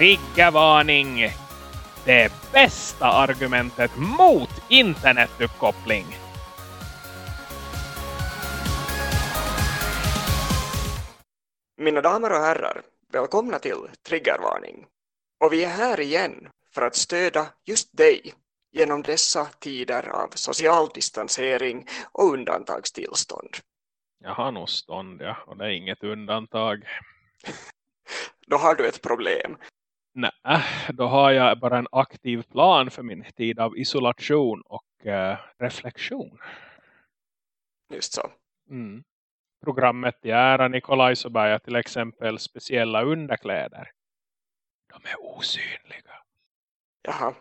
Triggervarning! Det bästa argumentet mot internetuppkoppling. Mina damer och herrar, välkomna till Triggervarning. Och vi är här igen för att stödja just dig genom dessa tider av social distansering och undantagstillstånd. Jag har nog stånd, ja. Och det är inget undantag. Då har du ett problem. Nej, då har jag bara en aktiv plan för min tid av isolation och uh, reflektion. Just så. Mm. Programmet i ära Nikolaj så bär jag till exempel speciella underkläder. De är osynliga. Jaha.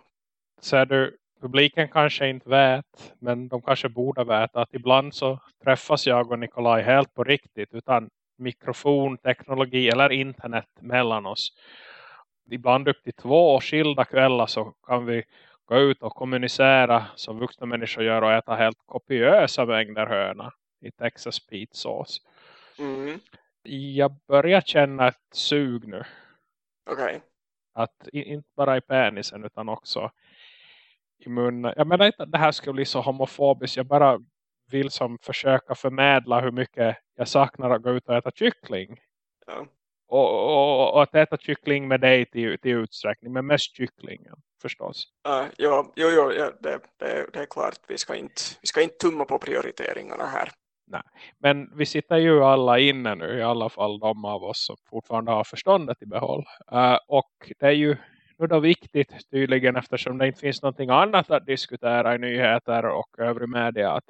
Så du, publiken kanske inte vet, men de kanske borde veta att ibland så träffas jag och Nikolaj helt på riktigt utan mikrofonteknologi eller internet mellan oss. Ibland upp till två skilda kvällar så kan vi gå ut och kommunicera som vuxna människor gör och äta helt kopiösa mängder höna i Texas Pete sås. Mm. Jag börjar känna ett sug nu. Okej. Okay. Att inte bara i penisen utan också i munnen. Jag menar inte att det här skulle bli så homofobiskt. Jag bara vill som försöka förmedla hur mycket jag saknar att gå ut och äta kyckling. Ja. Och, och, och, att äta kyckling med dig till, till utsträckning. Men mest kycklingen förstås. Uh, ja, jo, jo, ja, det, det, det, är klart. Vi ska, inte, vi ska inte tumma på prioriteringarna här. Nej. Men vi sitter ju alla inne nu. I alla fall de av oss som fortfarande har förståndet i behåll. Uh, och det är ju nu då viktigt tydligen eftersom det inte finns någonting annat att diskutera i nyheter och övrig media att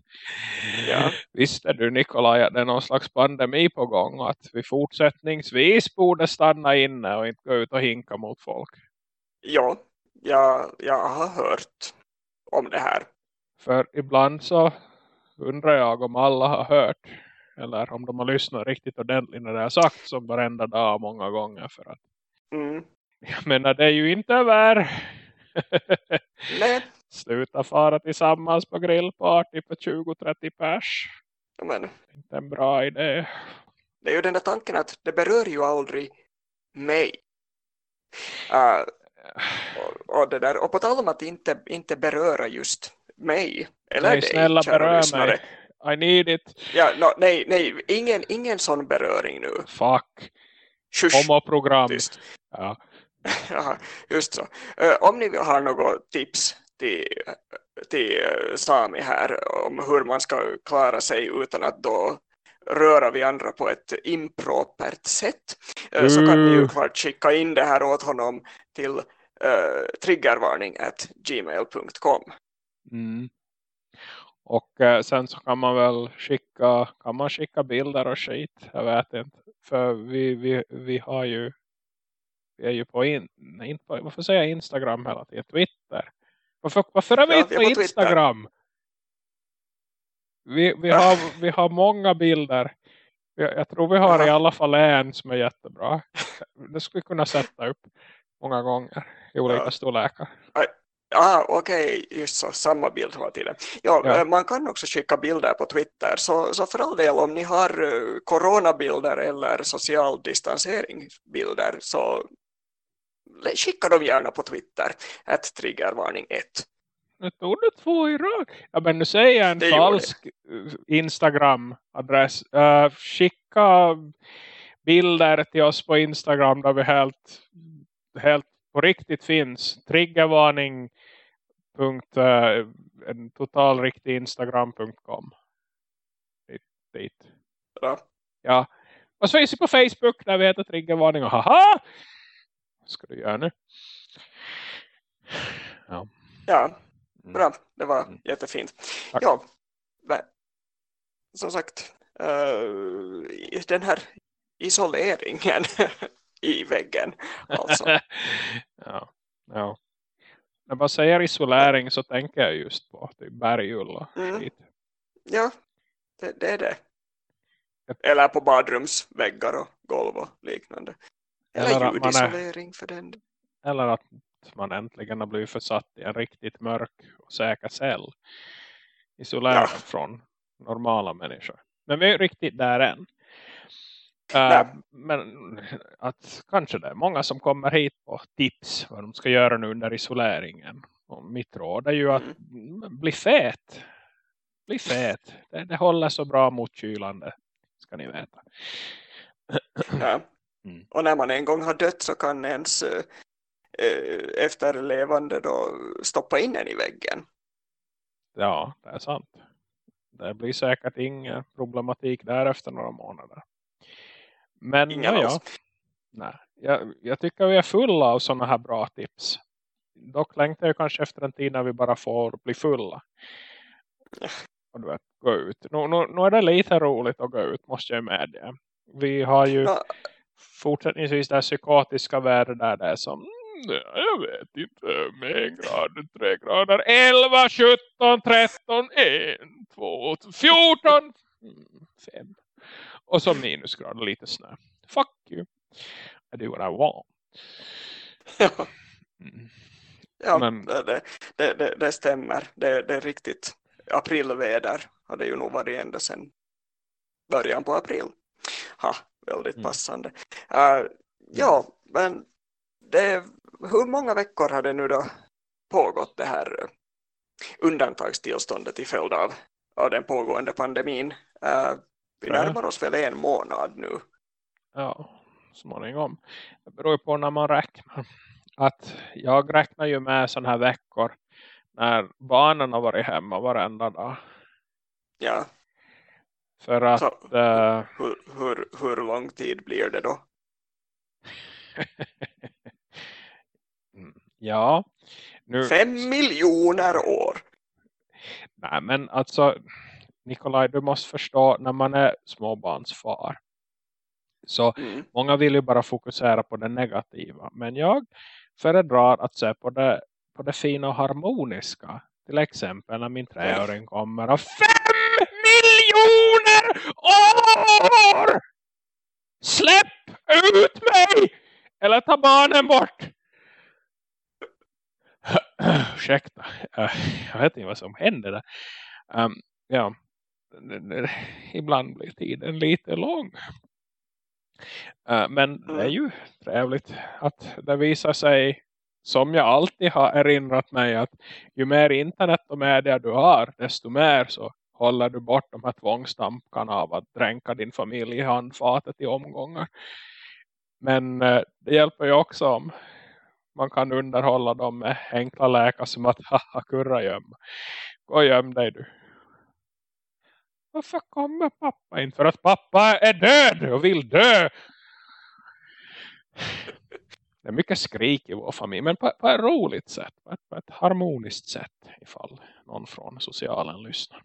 ja, visste du Nikolaj att det är någon slags pandemi på gång och att vi fortsättningsvis borde stanna inne och inte gå ut och hinka mot folk. Ja, jag, jag har hört om det här. För ibland så undrar jag om alla har hört eller om de har lyssnat riktigt ordentligt när det är sagt som varenda dag många gånger för att mm. Jag menar det är ju inte över. Nej. Sluta fara tillsammans på grillparty på 20-30 pers. Men, inte en bra idé. Det är ju den där tanken att det berör ju aldrig mig. Uh, och, och, det där, och på tal om att inte, inte beröra just mig. Eller nej, dig, snälla berör mig. I need it. Ja, no, nej, nej ingen, ingen sån beröring nu. Fuck. Homoprogram. Ja. ja, just så. Uh, om ni har något tips till, till Sami här om hur man ska klara sig utan att då röra vi andra på ett impropert sätt uh, mm. så kan ni ju klart skicka in det här åt honom till uh, triggervarning at gmail.com mm. Och eh, sen så kan man väl skicka, kan man skicka bilder och skit. Jag vet inte. För vi, vi, vi har ju är ju på, in, nej, inte på varför säger jag Instagram hela tiden? Twitter. Varför, varför är vi ja, inte på, på Instagram? Vi, vi, har, vi har många bilder. Jag, jag tror vi har i alla fall en som är jättebra. Det skulle vi kunna sätta upp många gånger i olika ja. storlekar. Ja, okej, okay. just så, samma bild hela tiden. Ja, ja, eh, man kan också skicka bilder på Twitter, så, så för all del om ni har uh, coronabilder eller social distanseringsbilder så skicka dem gärna på Twitter. Ett triggervarning 1. Nu tog du två i rad. Ja, men nu säger jag en det falsk Instagram-adress. Uh, skicka bilder till oss på Instagram där vi helt, helt på riktigt finns. Triggervarning. Punkt, uh, en total riktig Instagram.com. Dit. dit. Ja. ja. Och så finns vi på Facebook där vi heter Triggervarning. Och haha! Ska du göra nu? Ja. Ja, mm. bra. Det var mm. jättefint. Tack. Ja, som sagt, uh, den här isoleringen i väggen. Alltså. ja, ja. När man säger isolering så tänker jag just på typ bergull och mm. skit. Ja, det, det är det. Eller på badrumsväggar och golv och liknande. Eller, eller ljudisolering för den. Eller att man äntligen har blivit försatt i en riktigt mörk och säker cell. Isolerad ja. från normala människor. Men vi är riktigt där än. Uh, men att kanske det är många som kommer hit på tips vad de ska göra nu under isoleringen. Och mitt råd är ju att mm. bli fet. Bli fet. Det, det håller så bra mot kylande. Ska ni veta. Ja. Mm. Och när man en gång har dött så kan ens äh, efterlevande då stoppa in en i väggen. Ja, det är sant. Det blir säkert ingen problematik där efter några månader. Men Ingen ja, ja. Nej, jag, jag tycker vi är fulla av sådana här bra tips. Dock längtar jag kanske efter en tid när vi bara får bli fulla. Och du vet, gå ut. Nu, nu, nu är det lite roligt att gå ut, måste jag medge. Vi har ju ja. Fortsättningsvis det här psykotiska väder där det är som mm, jag vet inte, med en grad, tre grader, 11, 17, 13, 1, 2, 14, 5. Och så minusgrader, lite snö. Fuck you. I do what I want. Ja, mm. ja Men, det, det, det, det, stämmer. Det, det är riktigt aprilväder. Har det ju nog varit ända sedan början på april. Ha, väldigt mm. passande. Uh, ja, men det, hur många veckor har det nu då pågått det här undantagstillståndet i följd av, av den pågående pandemin? Uh, vi närmar oss väl en månad nu. Ja, småningom. Det beror på när man räknar. Att jag räknar ju med sådana här veckor när barnen har varit hemma varenda dag. Ja. För att... Så, uh, hur, hur, hur lång tid blir det då? ja. Nu... Fem miljoner år! Nej men alltså Nikolaj, du måste förstå när man är småbarnsfar. Så mm. många vill ju bara fokusera på det negativa. Men jag föredrar att se på det, på det fina och harmoniska. Till exempel när min treåring kommer och år! Släpp ut mig! Eller ta barnen bort! Ursäkta, jag vet inte vad som händer där. Um, ja, ibland blir tiden lite lång. Uh, Men det är ju trevligt att det visar sig som jag alltid har erinrat mig att ju mer internet och media du har desto mer så håller du bort de här tvångstamkarna av att dränka din familj i handfatet i omgångar. Men eh, det hjälper ju också om man kan underhålla dem med enkla läkar som att haha kurra gömma. Gå och göm dig du varför kommer pappa in? För att pappa är död och vill dö. Det är mycket skrik i vår familj. Men på, på ett roligt sätt. På ett, på ett harmoniskt sätt. Ifall någon från socialen lyssnar.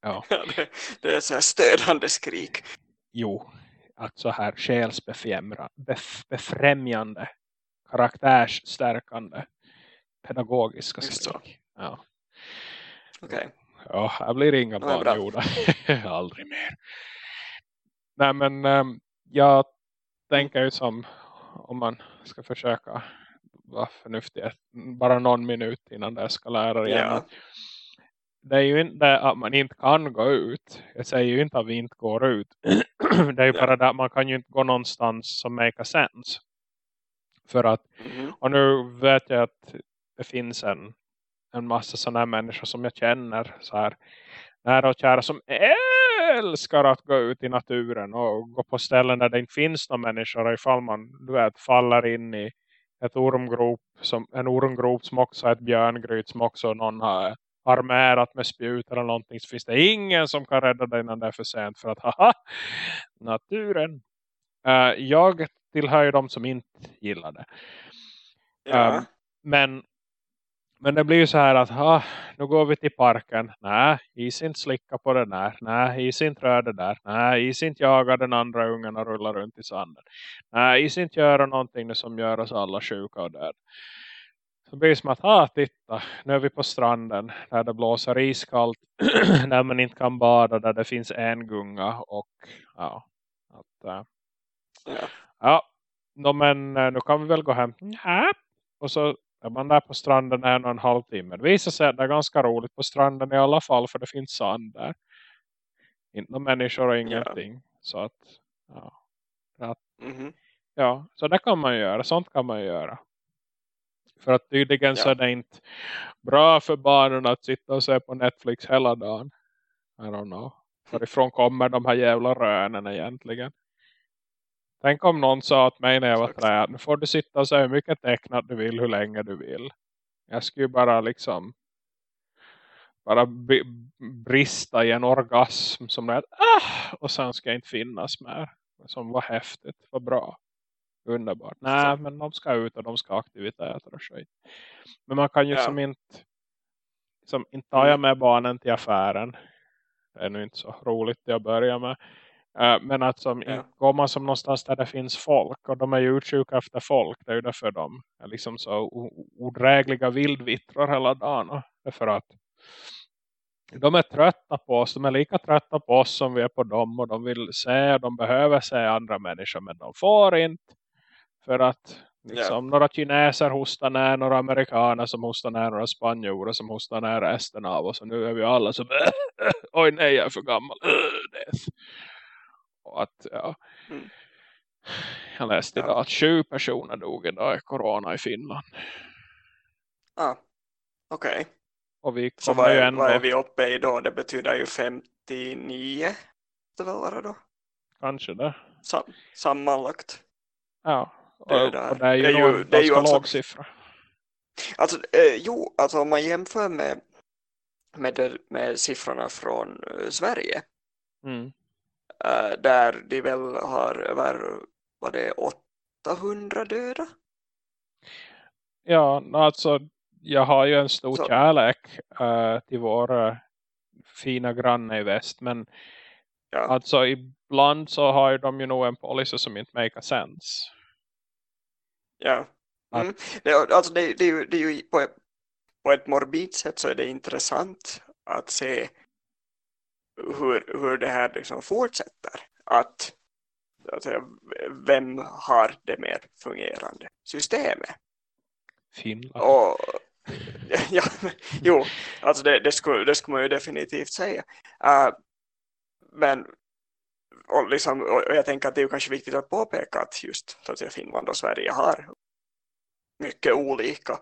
Ja. ja det, det, är så här stödande skrik. Jo. Att så här själsbefrämjande. Karaktärsstärkande. Pedagogiska skrik. Ja. Okej. Okay. Ja, här blir inga barn gjorda. Aldrig mer. Nej men um, jag tänker ju som om man ska försöka vara förnuftig bara någon minut innan det ska lära igen. Yeah. Det är ju inte att man inte kan gå ut. Jag säger ju inte att vi inte går ut. det är ju bara det att man kan ju inte gå någonstans som make sense. För att, mm -hmm. och nu vet jag att det finns en en massa sådana här människor som jag känner så här nära och kära som älskar att gå ut i naturen och gå på ställen där det inte finns några människor ifall man du vet, faller in i ett ormgrop som, en ormgrop som också är ett björngryt som också någon har armerat med spjut eller någonting så finns det ingen som kan rädda dig innan det är för sent för att haha, naturen uh, jag tillhör ju de som inte gillar det ja. um, men men det blir ju så här att ah, nu går vi till parken. Nej, is inte slicka på det där. Nej, is inte rör det där. Nej, is inte jaga den andra ungen och rulla runt i sanden. Nej, is inte göra någonting som gör oss alla sjuka och död. Så blir det som att, ah, titta, nu är vi på stranden där det blåser iskallt. där man inte kan bada, där det finns en gunga och ja, att, äh, ja. ja, no, men eh, nu kan vi väl gå hem. Ja. Och så är man där på stranden en och en halv timme. Det visar sig att det är ganska roligt på stranden i alla fall. För det finns sand där. Inte några människor och ingenting. Yeah. Så att, ja. Att, Mhm. ja, så det kan man göra. Sånt kan man göra. För att tydligen så Ja. är det inte bra för barnen att sitta och se på Netflix hela dagen. I don't know. Varifrån kommer de här jävla rönen egentligen? Tänk om någon sa åt mig när jag var tre. Nu får du sitta och se hur mycket tecknat du vill. Hur länge du vill. Jag skulle ju bara liksom. Bara brista i en orgasm. Som är ah! Och sen ska jag inte finnas mer. Som var häftigt. Var bra. Underbart. Nej men de ska ut och de ska ha aktiviteter och skit. Men man kan ju Ja. som inte. Som inte tar jag med barnen till affären. Det är nu inte så roligt till att börja med. Eh, Men att som, Ja. går man som någonstans där det finns folk. Och de är ju utsjuka efter folk. Det är ju därför de är liksom så odrägliga vildvittrar hela dagen. Och Därför att de är trötta på oss. De är lika trötta på oss som vi är på dem. Och de vill se, de behöver se andra människor. Men de får inte. För att liksom, några kineser hostar ner. Några amerikaner som hostar ner. Några spanjorer som hostar ner resten av oss. Och nu är vi alla som oj nej jag är för gammal. Och att ja. Mm. Jag läste idag att sju personer dog idag i corona i Finland. Ah, Okej. Och vi Så vad är, ändå vad är vi uppe i då? Det betyder ju 59. Det väl vara då? kanske det. Sam, sammanlagt. Ja. Och Det det, där. och det är ju Det är nog ju- en det är ju alltså- låg siffra. Alltså, eh, jo, alltså om man jämför med, med, med siffrorna från eh, Sverige. Mm. eh, där de väl har över, vad det är, 800 döda? Ja, alltså jag har ju en stor Så. kärlek eh, till vår eh, fina granne i väst. Men Ja. alltså ibland så har de ju nog en policy som inte make sense. Ja. Mm. Det, alltså det, det, är ju, det är ju på, ett- på ett morbid sätt så är det intressant att se hur, hur det här liksom fortsätter. Att, att säga, vem har det mer fungerande systemet? Finland. Och, ja, jo, alltså det, det, skulle, det skulle man ju definitivt säga. Uh, men och, liksom, och jag tänker att det är kanske viktigt att påpeka att just så att Finland och Sverige har mycket olika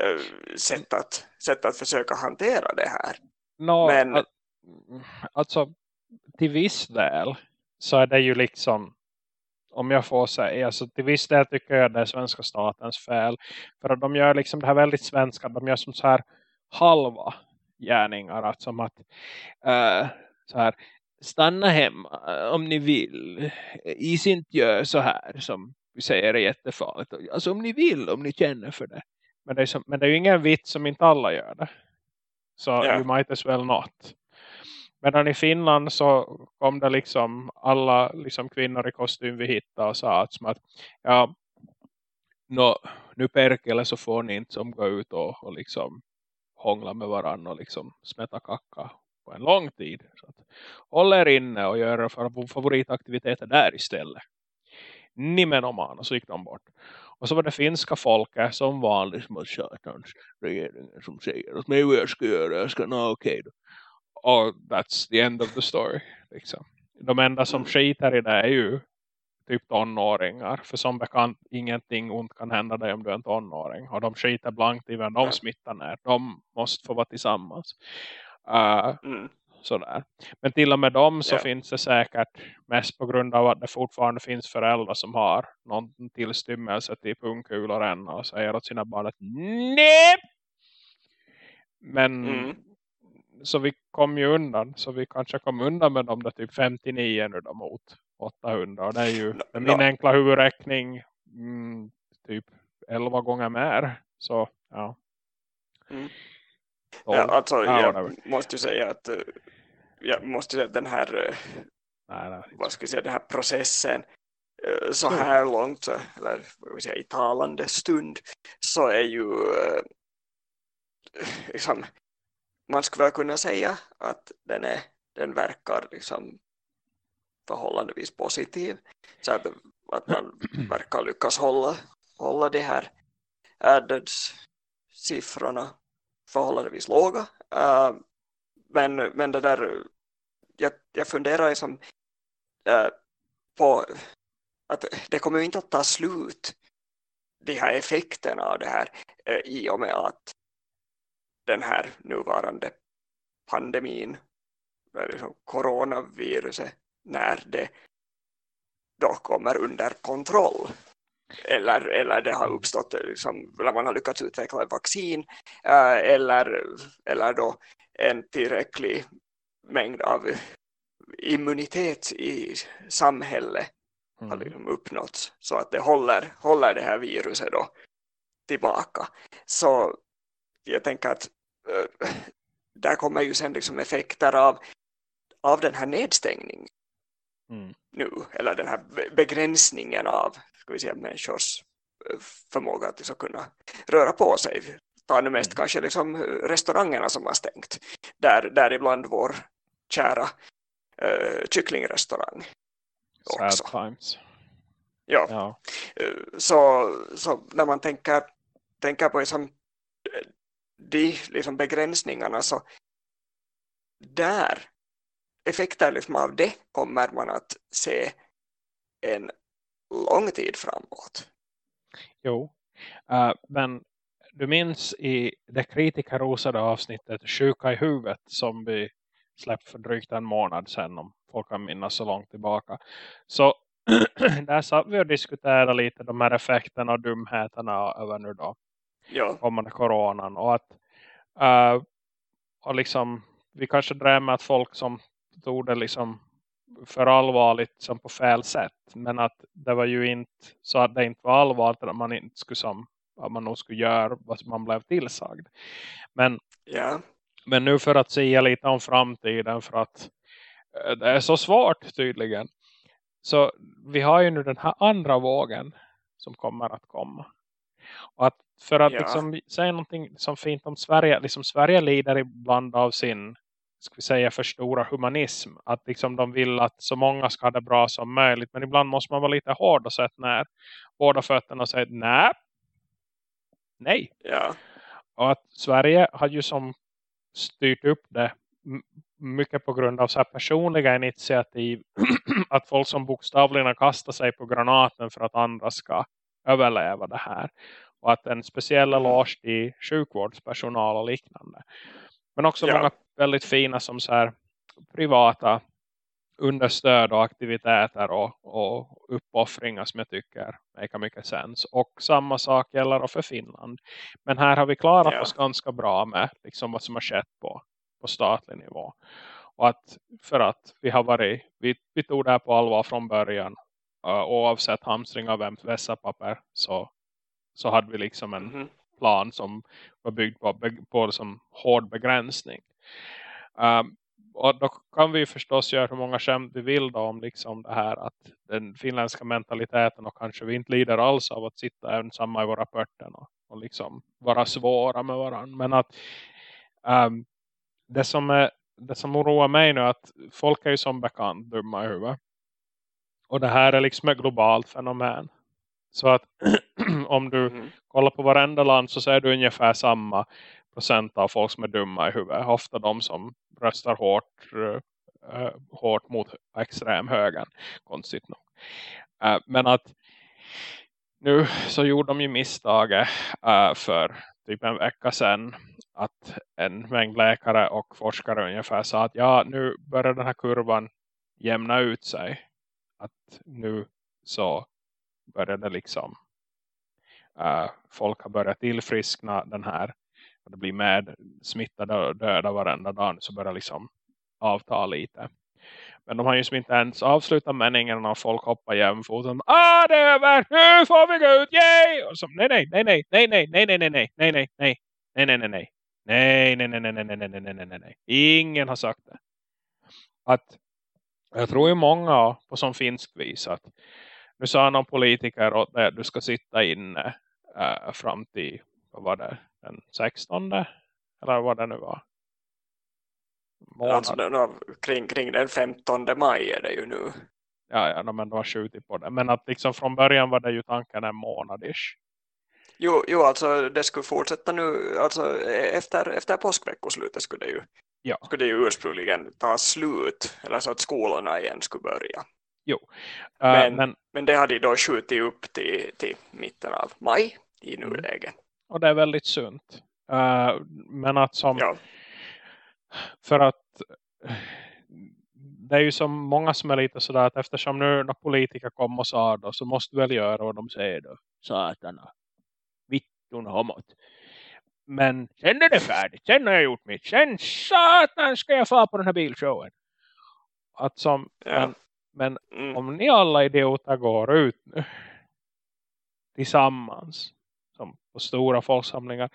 eh, sätt, att, sätt att försöka hantera det här. Nå, Men- al- alltså till viss del så är det ju liksom om jag får säga så till viss del tycker jag det är svenska statens fel för att de gör liksom det här väldigt svenska de gör som så här halva gärningar att som att eh, så här stanna hemma eh, om ni vill is inte gör så här som vi säger är jättefarligt alltså om ni vill om ni känner för det men det är, som, men det är ju ingen vits som inte alla gör det så Ja. you might as well not. Medan i Finland så kom det liksom alla liksom kvinnor i kostym vi hittade och sa att, som att ja, no, nu perkele så får ni inte som gå ut och, och liksom hångla med varandra och liksom smätta kacka på en lång tid. Så att, håll er inne och gör favoritaktiviteter där istället. Nimenomaan och så gick de bort. Och så var det finska folket som vanligt som att satans regeringen som säger att mig vad jag ska göra, jag ska, okej då. Och that's the end of the story. Liksom. De enda som skiter i det är ju typ tonåringar. För som bekant, ingenting ont kan hända dig om du är en tonåring. Och de skiter blankt i vem de smittar ner. De måste få vara tillsammans. Uh, Mm. sådär. Men till och med dem så Ja. finns det säkert mest på grund av att det fortfarande finns föräldrar som har någon tillstymmelse till pungkulor än och säger åt sina barn att nej! Men Mm. så vi kom ju undan. Så vi kanske kom undan med de där typ 59 nu då mot 800. Och det är ju No, min no. enkla huvudräkning mm, typ 11 gånger mer. Så ja. Mm. Tolv. Ja, alltså, Ja, jag whatever. måste ju säga att eh, jag måste säga att den här, eh, Nej, nej. vad ska jag säga, den här processen eh, så Jo. här långt, eller vad säga, i talande stund, så är ju liksom, man skulle väl kunna säga att den, är, den verkar liksom förhållandevis positiv. Så att, att man verkar lyckas hålla, hålla de här addeds-siffrorna förhållandevis låga. Uh, men, men det där, jag, jag funderar liksom, uh, på att det kommer ju inte att ta slut de här effekterna av det här uh, i och med att den här nuvarande pandemin liksom coronaviruset när det då kommer under kontroll eller, eller det har uppstått liksom, eller man har lyckats utveckla ett vaccin äh, eller, eller då en tillräcklig mängd av immunitet i samhället mm. har liksom uppnåtts så att det håller, håller det här viruset då tillbaka. Så jag tänker att äh, där kommer ju sen liksom effekter av, av den här nedstängningen mm. nu, eller den här begränsningen av ska vi säga, människors eh, förmåga att liksom kunna röra på sig. Ta nu mest mm. kanske liksom restaurangerna som har stängt, där, där ibland vår kära uh, kycklingrestaurang också. Sad times. Ja. ja. Uh, så, så när man tänker, tänker på liksom, de liksom begränsningarna så där effekter liksom av det kommer man att se en lång tid framåt. Jo, uh, men du minns i det kritikerrosade avsnittet Sjuka i huvudet som vi släppte för drygt en månad sedan om folk kan minnas så långt tillbaka. Så där satt vi och diskuterade lite de här effekterna och dumheterna över nu då. Ja. Kommande coronan och att uh, och liksom vi kanske drev med att folk som tog det liksom för allvarligt som på fel sätt. Men att det var ju inte så att det inte var allvarligt att man inte skulle som vad man nog skulle göra vad man blev tillsagd. Men, yeah. men nu för att säga lite om framtiden för att eh, det är så svårt tydligen. Så vi har ju nu den här andra vågen som kommer att komma. Och att för att ja. liksom säga någonting som fint om Sverige, liksom Sverige lider ibland av sin ska vi säga för stora humanism. Att liksom de vill att så många ska ha det bra som möjligt. Men ibland måste man vara lite hård och sätta ner båda fötterna och säga nej. Nej. Ja. Och att Sverige har ju som styrt upp det mycket på grund av så personliga initiativ. att folk som bokstavligen kastar sig på granaten för att andra ska överleva det här. Och att en speciell eloge till sjukvårdspersonal och liknande. Men också ja. många väldigt fina som så här privata understöd och aktiviteter och, och uppoffringar som jag tycker make mycket sens. Och samma sak gäller för Finland. Men här har vi klarat ja. oss ganska bra med liksom vad som har skett på, på statlig nivå. Och att för att vi har varit, vi, vi tog det här på allvar från början. Uh, oavsett hamstring av vässapapper så, så hade vi liksom en mm -hmm plan som var byggd på, på liksom hård begränsning. Um, och då kan vi förstås göra hur många skämt vi vill då om liksom det här att den finländska mentaliteten och kanske vi inte lider alls av att sitta ensamma i våra pörten och, och liksom vara svåra med varandra. Men att um, det, som är, det som oroar mig nu är att folk är ju som bekant dumma i huvudet. Och det här är liksom ett globalt fenomen. Så att om du mm. kollar på varenda land så ser du ungefär samma procent av folk som är dumma i huvudet. Ofta de som röstar hårt, uh, hårt mot extremhögern. Konstigt nog. Uh, men att nu så gjorde de ju misstaget uh, för typ en vecka sedan att en mängd läkare och forskare ungefär sa att ja nu börjar den här kurvan jämna ut sig. Att nu så började liksom uh, folk har börjat tillfriskna den här och det blir med smittade och döda varenda dag så börjar liksom avta lite. Men de har ju inte ens avslutat meningen och folk hoppar jämfoten. Ah, det är över! Nu får vi gå ut! Yay! Och så, nej, nej, nej, nej, nej, nej, nej, nej, nej, nej, nej, nej, nej, nej, nej, nej. Nej, nej, nej, nej, nej, nej, nej, nej, nej, nej, nej. Ingen har sagt det. Att jag tror ju många på som finsk vis att nu sa någon politiker att du ska sitta inne äh, fram till vad var det, den 16 eller vad det nu var. Månad. Alltså den, kring, kring den 15 maj är det ju nu. Ja, ja men de har skjutit på det. Men att liksom från början var det ju tanken en månadish. Jo, jo, alltså det skulle fortsätta nu, alltså efter, efter påskveckoslutet skulle det ju, ja. skulle det ju ursprungligen ta slut, eller så att skolorna igen skulle börja. Jo. Uh, men, men, men det har de då skjutit upp till, till mitten av maj i mm. nuläget. Och det är väldigt sunt. Uh, men att som ja. för att det är ju som många som är lite sådär att eftersom nu när politiker kommer och sa då så måste väl göra vad de säger då. Satana. Vittun homot. Men sen är det färdigt. Sen har jag gjort mitt. Sen satan ska jag få på den här bilshowen. Att som, ja. men, men mm. om ni alla idioter går ut nu tillsammans som på stora folksamlingar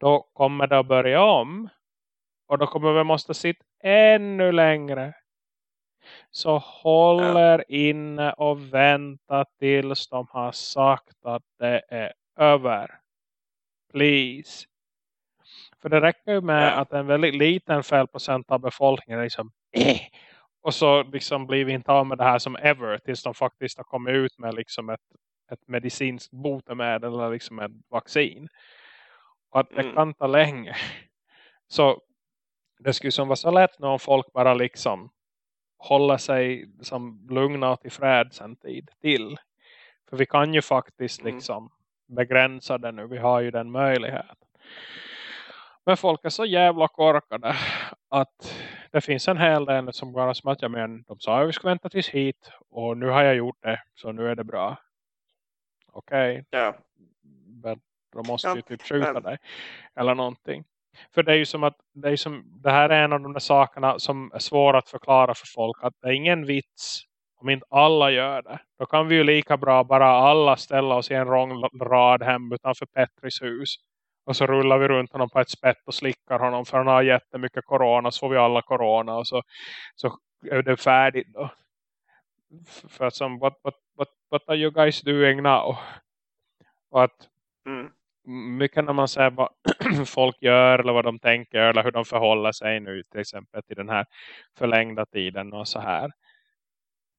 då kommer det att börja om och då kommer vi måste sitta ännu längre så håller inne och vänta tills de har sagt att det är över. Please. För det räcker ju med att en väldigt liten felprocent av befolkningen liksom eh, och så liksom blir vi inte av med det här som ever tills de faktiskt har kommit ut med liksom ett, ett medicinskt botemedel eller liksom ett vaccin. Och att det mm. kan ta länge. Så det skulle som vara så lätt när folk bara liksom håller sig som lugna och tillfreds en tid till. För vi kan ju faktiskt mm. liksom begränsa det nu. Vi har ju den möjligheten. Men folk är så jävla korkade att det finns en hel del som går som att ja, men, de sa att vi ska vänta tills hit och nu har jag gjort det så nu är det bra. Okej. Okay. Ja. Men då måste ja. ju typ skjuta dig. Eller någonting. För det är ju som att det, är som, det här är en av de där sakerna som är svåra att förklara för folk. Att det är ingen vits om inte alla gör det. Då kan vi ju lika bra bara alla ställa oss i en lång rad hem utanför Petris hus. Och så rullar vi runt honom på ett spett och slickar honom för han har jättemycket corona. Så får vi alla corona och så, så är det färdigt då. För att som, what, what, what, what are you guys doing now? Och att mm mycket när man ser vad folk gör eller vad de tänker eller hur de förhåller sig nu till exempel till den här förlängda tiden och så här.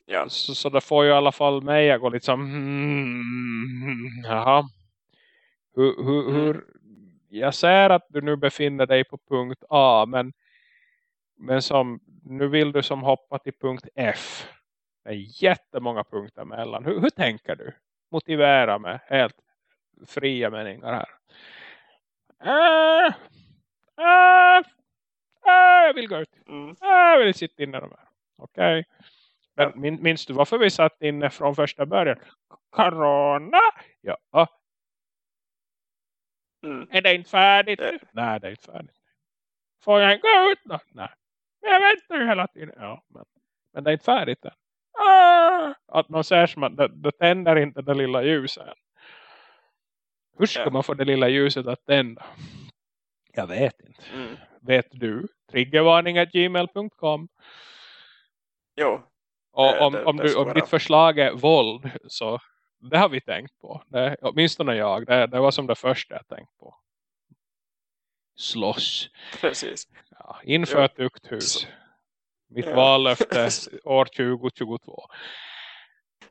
Ja. Så, så det får ju i alla fall mig att gå lite som hmm, jaha. Hur, hur, mm. hur, jag ser att du nu befinner dig på punkt A men, men som nu vill du som hoppa till punkt F. Det är jättemånga punkter mellan. Hur, hur tänker du? Motivera mig helt fria meningar här. Äh, äh, äh, jag vill gå ut. Mm. Äh, jag vill sitta inne de här. Okej. Okay. Men minns du varför vi satt inne från första början? Corona? Ja. Mm. Är det inte färdigt? Ja. Nej, det är inte färdigt. Får jag gå ut då? Nej. Men jag väntar ju hela tiden. Ja, men, men det är inte färdigt än. Ah! Att man ser som att det, det tänder inte det lilla ljuset. Hur ska ja. man få det lilla ljuset att tända? Jag vet inte. Mm. Vet du? Triggervarning.gmail.com Jo. Och om, det, om, du, om ditt förslag är våld så det har vi tänkt på. Det, åtminstone jag. Det, det var som det första jag tänkt på. Slåss. Precis. Ja, inför ett tukthus. Mitt ja. vallöfte år 2022.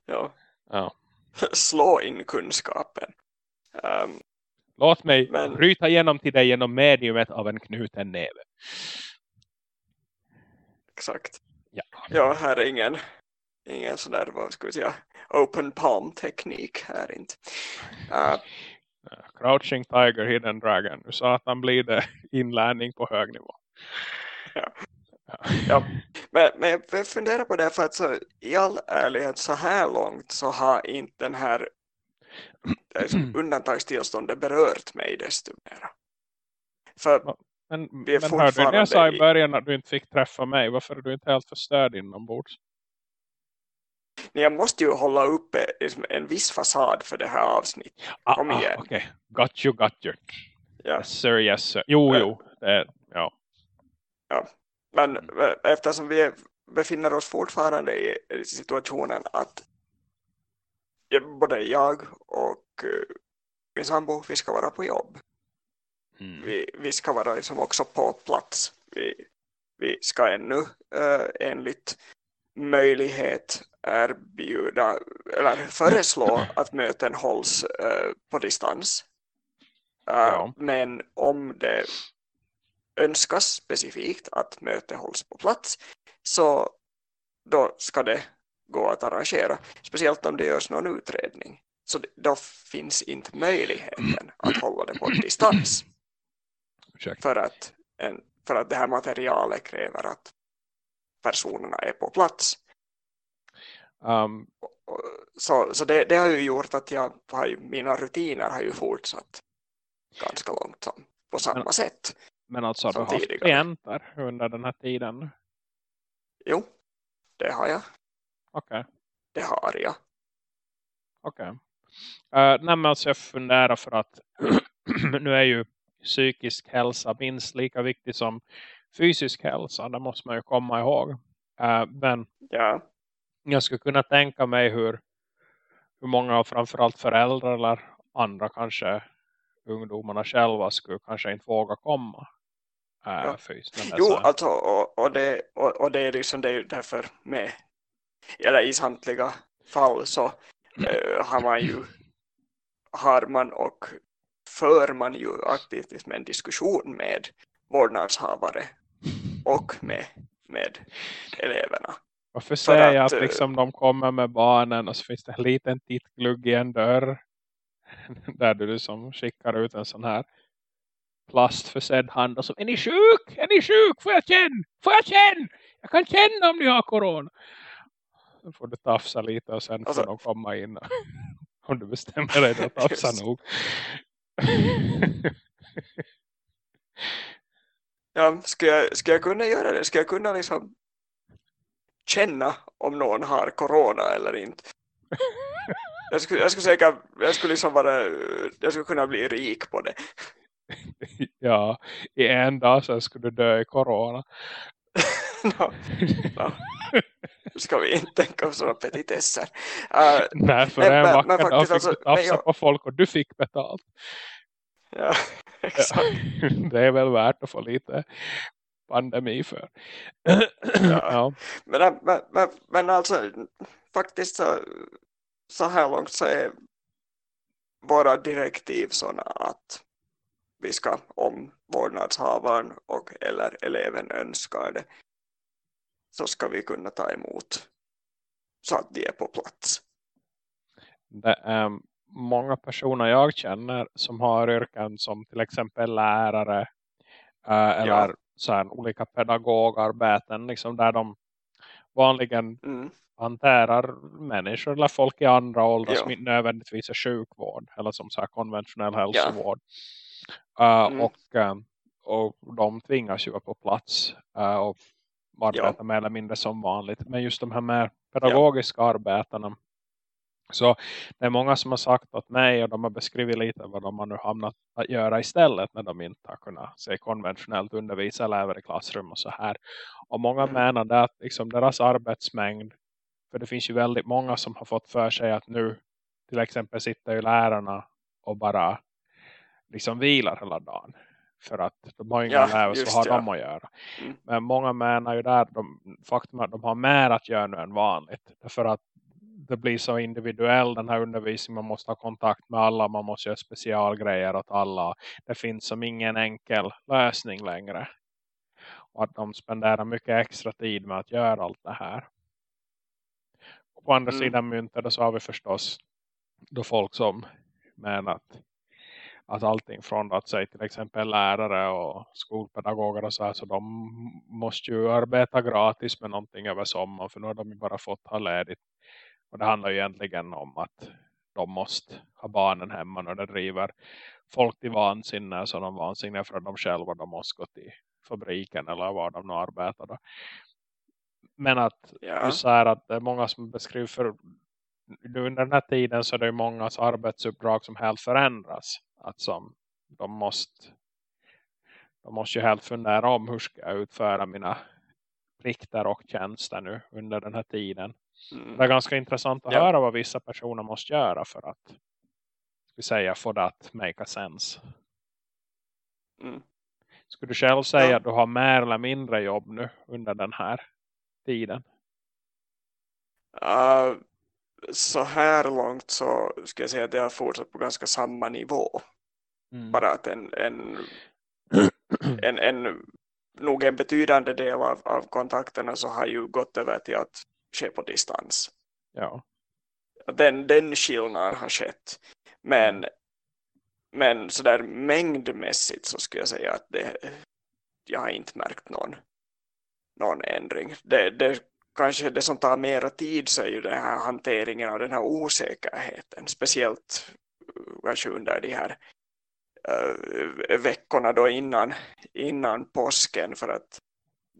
Ja. ja. Slå in kunskapen. Um, Låt mig men... bryta igenom till dig genom mediumet av en knuten näve. Exakt. Ja, ja här är ingen, ingen sån där, vad ska vi säga, open palm teknik här inte. Uh, Crouching Tiger, Hidden Dragon. Nu sa att han blir det inlärning på hög nivå. Ja. Ja. Men, men jag funderar på det för att så, i all ärlighet så här långt så har inte den här undantagstillståndet berört mig desto mer. För men, vi är men hörde när jag sa i början att du inte fick träffa mig, varför är du inte helt förstörd inombords? Jag måste ju hålla uppe liksom, en viss fasad för det här avsnittet. Ah, Kom ah, igen. Ah, okay. got you, got you. Ja. Yes sir, yes sir. Jo, men, jo. Det, ja. ja. Men mm. eftersom vi befinner oss fortfarande i situationen att både jag och uh, min sambo, vi ska vara på jobb. Mm. Vi, vi ska vara liksom också på plats. Vi, vi ska ännu uh, enligt möjlighet erbjuda eller föreslå att möten hålls uh, på distans. Uh, ja. Men om det önskas specifikt att möte hålls på plats så då ska det gå att arrangera. Speciellt om det görs någon utredning. Så då finns inte möjligheten att hålla det på distans. För att, en, för att det här materialet kräver att personerna är på plats. Um, så så det, det, har ju gjort att jag har mina rutiner har ju fortsatt ganska långt på samma men, sätt. Men alltså har du haft klienter under den här tiden? Jo, det har jag. Okej. Okay. Det har jag. Okej. Okay. Uh, nej men alltså jag funderar för att nu är ju psykisk hälsa minst lika viktig som fysisk hälsa. Det måste man ju komma ihåg. Uh, men ja. jag skulle kunna tänka mig hur, hur många framförallt föräldrar eller andra kanske ungdomarna själva skulle kanske inte våga komma. Äh, ja. Jo, alltså, och, och, det, och, och det är liksom det är därför med eller i samtliga fall så äh, har man ju har man och för man ju aktivt med en diskussion med vårdnadshavare och med, med eleverna. Varför säger jag att, att liksom, de kommer med barnen och så finns det en liten tittglugg i en dörr där du liksom skickar ut en sån här plastförsedd hand och så, är ni sjuk? Är ni sjuk? Får jag känna? Får jag känna? Jag kan känna om ni har corona. Då får du tafsa lite och sen alltså, får de komma in. om du bestämmer dig att tafsa nog. Ja, ska jag, ska jag kunna göra det? Ska jag kunna liksom känna om någon har corona eller inte? Jag skulle, jag skulle säkert jag skulle liksom vara, jag skulle kunna bli rik på det. ja, i en dag så skulle du dö i corona. no, no. Ska vi inte tänka på sådana petitesser. Uh, Nej, för men, en vacker dag fick alltså, du tafsa jag... på folk och du fick betalt. Ja. det är väl värt att få lite pandemi för. ja. Men, men, men, men alltså faktiskt så, så här långt så är våra direktiv sådana att vi ska om vårdnadshavaren och eller eleven önskar det så ska vi kunna ta emot så att de är på plats. Det är många personer jag känner som har yrken som till exempel lärare äh, eller så här, olika pedagogarbeten liksom där de vanligen mm. hanterar människor eller folk i andra åldrar ja. som inte nödvändigtvis är sjukvård eller som så här konventionell hälsovård. Ja. Uh, mm. och, uh, och de tvingas ju på plats uh, och arbeta ja. mer eller mindre som vanligt. Men just de här mer pedagogiska ja. arbetena så det är många som har sagt åt mig och de har beskrivit lite vad de har nu hamnat att göra istället när de inte har kunnat se konventionellt undervisa elever i klassrum och så här. Och många mm. menar att liksom deras arbetsmängd, för det finns ju väldigt många som har fått för sig att nu till exempel sitter ju lärarna och bara liksom vilar hela dagen. För att de har inga ja, elever så har ja. de att göra. Mm. Men många menar ju där, de, faktum att de har mer att göra nu än vanligt. Därför att det blir så individuell den här undervisningen. Man måste ha kontakt med alla. Man måste göra specialgrejer åt alla. Det finns som ingen enkel lösning längre. Och att de spenderar mycket extra tid med att göra allt det här. Och på andra mm. sidan myntet så har vi förstås då folk som menar att, att allting från att säga till exempel lärare och skolpedagoger och så här så de måste ju arbeta gratis med någonting över sommaren för nu har de ju bara fått ha ledigt och det handlar ju egentligen om att de måste ha barnen hemma när det driver folk till vansinne så de vansinne för att de själva de måste gå till fabriken eller var de nu arbetar. Då. Men att ja. så här att det är många som beskriver för under den här tiden så är det många arbetsuppdrag som helt förändras. Att som de måste de måste ju helt fundera om hur ska jag utföra mina plikter och tjänster nu under den här tiden. Mm. Det är ganska intressant att ja. höra vad vissa personer måste göra för att ska säga, få det att make a sense. Mm. Skulle du själv säga ja. att du har mer eller mindre jobb nu under den här tiden? Uh, så här långt så ska jag säga att det har fortsatt på ganska samma nivå. Mm. Bara att en, en, en, en nog en betydande del av, av kontakterna så har ju gått över till att ske på distans. Ja. Den, den skillnaden har skett. Men, Mm. men sådär mängdmässigt så skulle jag säga att det, jag har inte märkt någon, någon ändring. Det, det, kanske det som tar mera tid så är ju den här hanteringen av den här osäkerheten. Speciellt kanske under de här uh, veckorna då innan, innan påsken för att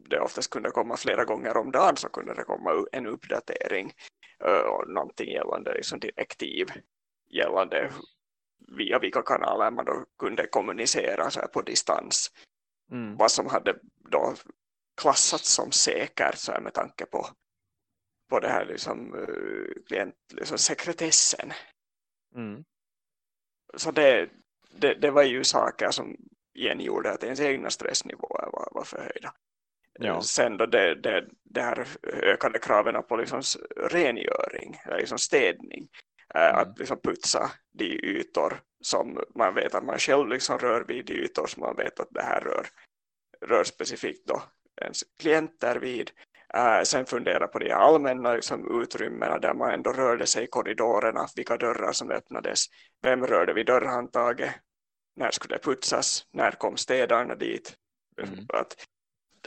det oftast kunde komma flera gånger om dagen så kunde det komma en uppdatering uh, och någonting gällande liksom direktiv gällande via vilka kanaler man då kunde kommunicera så på distans Mm. vad som hade då klassats som säkert så här med tanke på, på det här liksom, uh, klient, liksom sekretessen. Mm. Så det, det, det var ju saker som igen gjorde att ens egna stressnivåer var, var förhöjda. Ja. Sen då det, det, det här ökade kraven på liksom rengöring, liksom städning, eh, Mm. att liksom putsa de ytor som man vet att man själv liksom rör vid, de ytor som man vet att det här rör, rör specifikt då ens klienter vid. Eh, sen fundera på de allmänna liksom, utrymmena där man ändå rörde sig i korridorerna, vilka dörrar som öppnades, vem rörde vid dörrhandtaget, när skulle det putsas, när kom städarna dit. Mm. Att,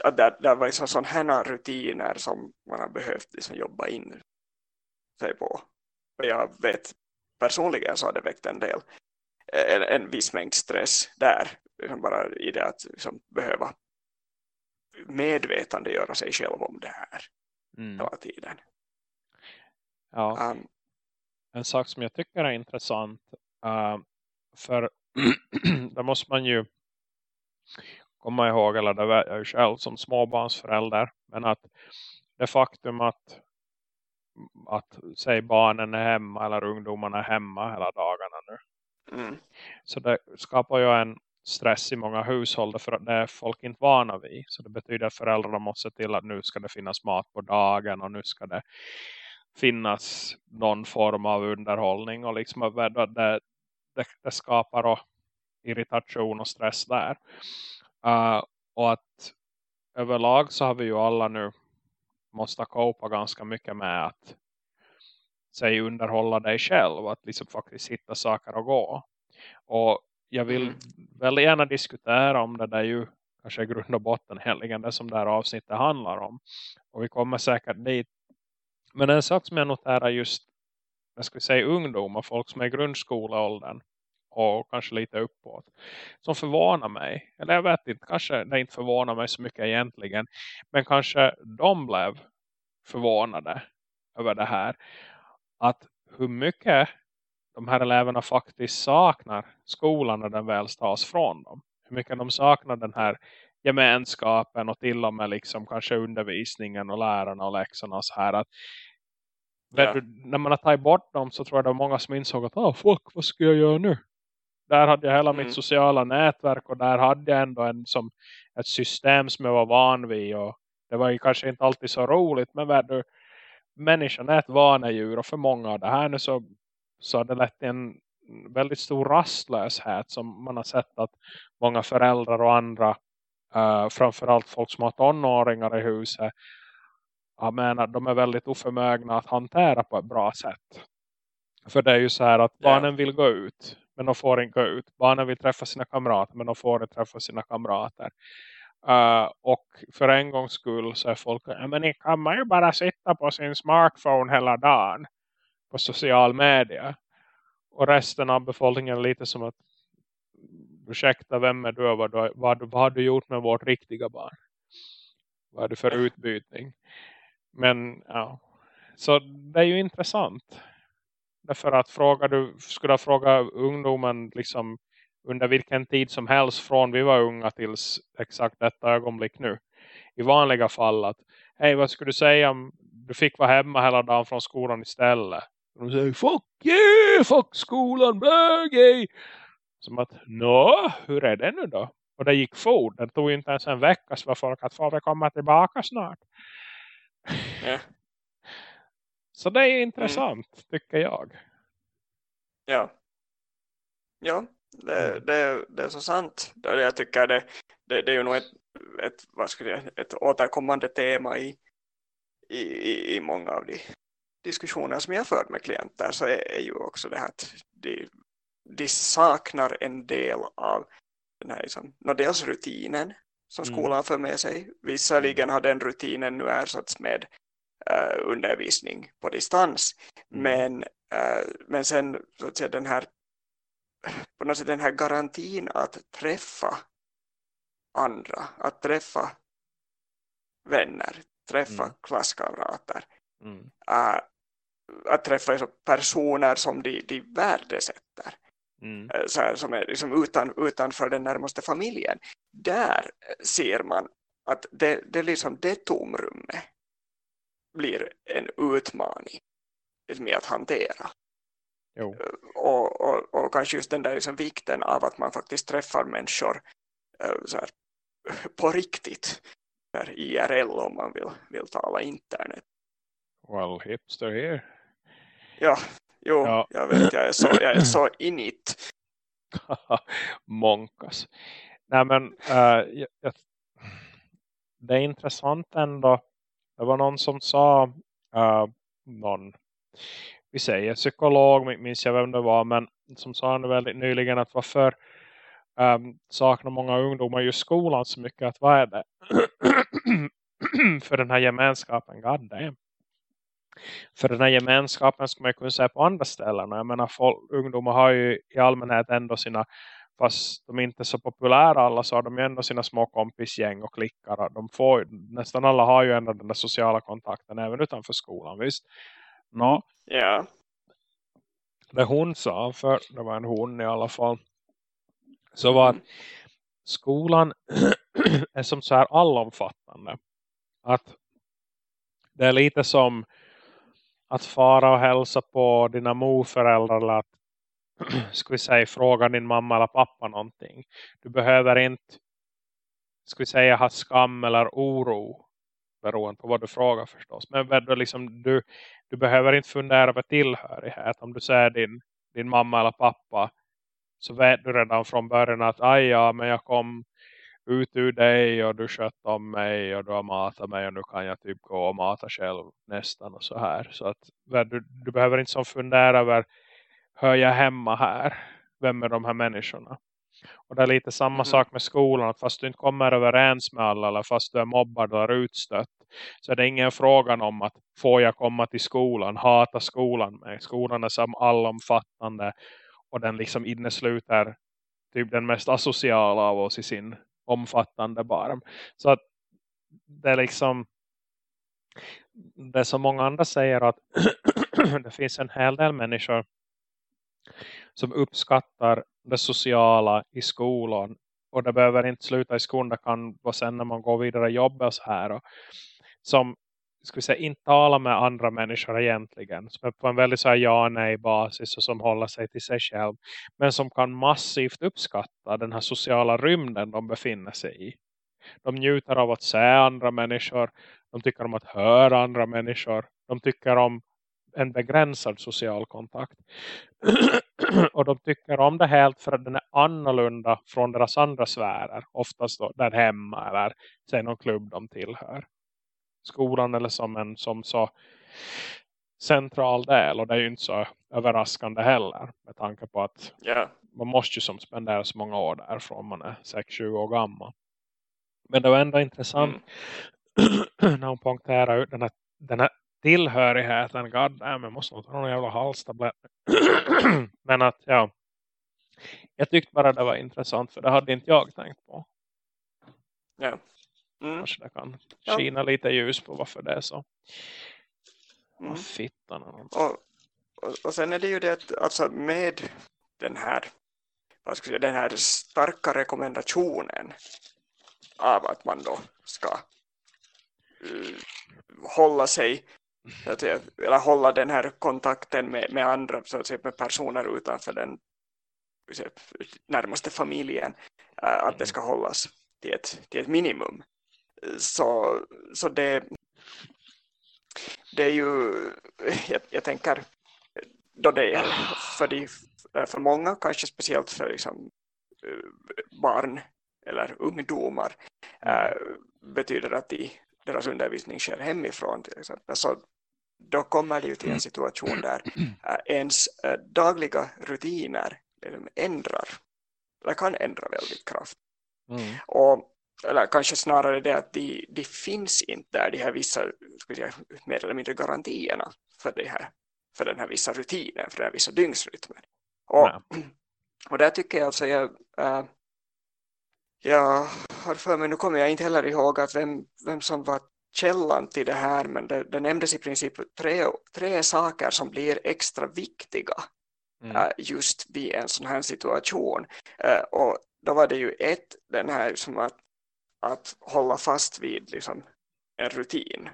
att där, där var liksom sådana rutiner som man har behövt liksom jobba in sig på. Och jag vet personligen så har det väckt en del en, en viss mängd stress där. Liksom bara i det att liksom behöva medvetande göra sig själv om det här Mm. hela tiden. Ja. Um, En sak som jag tycker är intressant uh, för där måste man ju komma ihåg, eller det vet jag själv som småbarnsförälder, men att det faktum att att säg barnen är hemma eller ungdomarna är hemma hela dagarna nu. mm, Så det skapar ju en stress i många hushåll för att det är folk inte vana vid. Så det betyder att föräldrarna måste se till att nu ska det finnas mat på dagen och nu ska det finnas någon form av underhållning och liksom att det, det, det, skapar irritation och stress där. Uh, och att överlag så har vi ju alla nu måste kopa ganska mycket med att säg underhålla dig själv att liksom faktiskt hitta saker att gå. Och jag vill Mm. väldigt gärna diskutera om det där ju kanske i grund och botten egentligen det som det här avsnittet handlar om. Och vi kommer säkert dit. Men en sak som jag noterar just jag skulle säga ungdomar, folk som är i grundskoleåldern och kanske lite uppåt som förvånar mig. Eller jag vet inte, kanske det inte förvånar mig så mycket egentligen. Men kanske de blev förvånade över det här. Att hur mycket de här eleverna faktiskt saknar skolan när den väl tas från dem. Hur mycket de saknar den här gemenskapen och till och med liksom kanske undervisningen och lärarna och läxorna och så här. Att, Ja. när man har tagit bort dem så tror jag det var många som insåg att oh, fuck, vad ska jag göra nu? Där hade jag hela Mm. mitt sociala nätverk och där hade jag ändå en, som, ett system som jag var van vid och det var ju kanske inte alltid så roligt men vet du, människan är ett vanedjur och för många av det här nu så, så har det lett en väldigt stor rastlöshet som man har sett att många föräldrar och andra uh, framförallt folk som har tonåringar i huset jag menar, de är väldigt oförmögna att hantera på ett bra sätt. För det är ju så här att barnen vill gå ut men de får inte gå ut. Barnen vill träffa sina kamrater men de får inte träffa sina kamrater. Uh, och för en gångs skull så är folk ja, men ni kan man ju bara sitta på sin smartphone hela dagen på social media. Och resten av befolkningen är lite som att ursäkta, vem är du och vad, du, vad, vad har du gjort med vårt riktiga barn? Vad är det för utbytning? Men ja, så det är ju intressant. Därför att fråga du, skulle fråga ungdomen liksom under vilken tid som helst från vi var unga tills exakt detta ögonblick nu. I vanliga fall att, hej vad skulle du säga om du fick vara hemma hela dagen från skolan istället? Och de säger, fuck yeah, fuck skolan, bögej! Som att, nå, hur är det nu då? Och det gick fort, det tog inte ens en vecka så var folk att får vi komma tillbaka snart. ja. Så det är intressant, tycker jag. Ja, ja det, Mm. det, det är så sant. Det, jag tycker det, det, det är ju nog ett, ett, vad ska jag, ett återkommande tema i, i, i, många av de diskussioner som jag fört med klienter så är, är ju också det här att de, de saknar en del av den här liksom, dels rutinen som mm. skolan mm. för med sig. Visserligen har den rutinen nu ersatts med undervisning på distans. Mm. Men, uh, men sen så att säga, den här på något sätt den här garantin att träffa andra, att träffa vänner, träffa mm. klasskamrater. Mm. Uh, att träffa liksom personer som de, de värdesätter. Mm. Eh, så här, som är liksom utan, utanför den närmaste familjen. Där ser man att det, det, liksom, det tomrummet blir en utmaning med att hantera. Eh, och, och, och kanske just den där liksom vikten av att man faktiskt träffar människor eh, här, på riktigt här IRL om man vill, vill tala internet. Well, hipster here. Ja, jo, ja. jag vet, jag är så, jag är så init. Monkas. Nej men, uh, jag, jag, det är intressant ändå. Det var någon som sa, uh, någon, vi säger psykolog, minns jag vem det var, men som sa väldigt nyligen att varför um, saknar många ungdomar just skolan så mycket att vad är det för den här gemenskapen, god damn. För den här gemenskapen ska man kunna säga på andra ställen. Jag menar, folk, ungdomar har ju i allmänhet ändå sina, fast de är inte så populära alla så har de ju ändå sina små kompisgäng och klickar. De får, nästan alla har ju ändå den där sociala kontakten även utanför skolan, visst? No. Ja. Det hon sa, för det var en hon i alla fall, så var att skolan är som så här allomfattande. Att det är lite som att fara och hälsa på dina morföräldrar eller att ska vi säga fråga din mamma eller pappa någonting. Du behöver inte ska vi säga ha skam eller oro beroende på vad du frågar förstås. Men du, liksom, du, du behöver inte fundera över tillhörighet. Om du säger din, din mamma eller pappa så vet du redan från början att aj ja, men jag kom ut ur dig och du skötte om mig och du har matat mig och nu kan jag typ gå och mata själv nästan och så här. Så att du, du behöver inte som fundera över hör jag hemma här? Vem är de här människorna? Och det är lite samma mm. sak med skolan. Att fast du inte kommer överens med alla eller fast du är mobbad eller utstött. Så är det ingen frågan om att får jag komma till skolan? Hata skolan mig? Skolan är som allomfattande. Och den liksom innesluter typ den mest asociala av oss i sin omfattande barm. Så att det är liksom det som många andra säger att det finns en hel del människor som uppskattar det sociala i skolan och det behöver inte sluta i skolan, det kan vara sen när man går vidare i jobbet så här och som ska vi säga, inte talar med andra människor egentligen. Som är på en väldigt så här ja-nej basis och som håller sig till sig själv. Men som kan massivt uppskatta den här sociala rymden de befinner sig i. De njuter av att se andra människor. De tycker om att höra andra människor. De tycker om en begränsad social kontakt. och de tycker om det helt för att den är annorlunda från deras andra sfärer. Oftast då där hemma eller säg någon klubb de tillhör skolan eller som en som så central del och det är ju inte så överraskande heller med tanke på att yeah. man måste ju som spendera så många år där från man är 6-20 år gammal. Men det var ändå intressant mm. när hon poängterar ut den här, den här tillhörigheten. God damn, jag måste nog ta någon jävla halstablett. Men att ja, jag tyckte bara det var intressant för det hade inte jag tänkt på. Ja. Mm. Kanske det kan ja. skina lite ljus på varför det är så. Mm. Fittan och, och, och, sen är det ju det att alltså med den här vad ska jag säga, den här starka rekommendationen av att man då ska uh, hålla sig att säga, eller hålla den här kontakten med, med andra så att säga, med personer utanför den säga, närmaste familjen att det ska hållas till ett, till ett minimum. Så, så det, det är ju, jag, jag tänker, då det är för, de, för många, kanske speciellt för liksom, barn eller ungdomar, äh, betyder att de, deras undervisning sker hemifrån till exempel. Så då kommer det ju till en situation där äh, ens äh, dagliga rutiner liksom ändrar eller kan ändra väldigt kraftigt. Mm. Och, eller kanske snarare det att de, de finns inte där, de här vissa säga, mer eller mindre garantierna för, det här, för den här vissa rutinen, för den här vissa dygnsrytmen. Och, och där tycker jag alltså jag, äh, jag har för mig, nu kommer jag inte heller ihåg att vem, vem som var källan till det här men det, det nämndes i princip tre, tre saker som blir extra viktiga mm. uh, just vid en sån här situation uh, och då var det ju ett den här som att, att hålla fast vid liksom, en rutin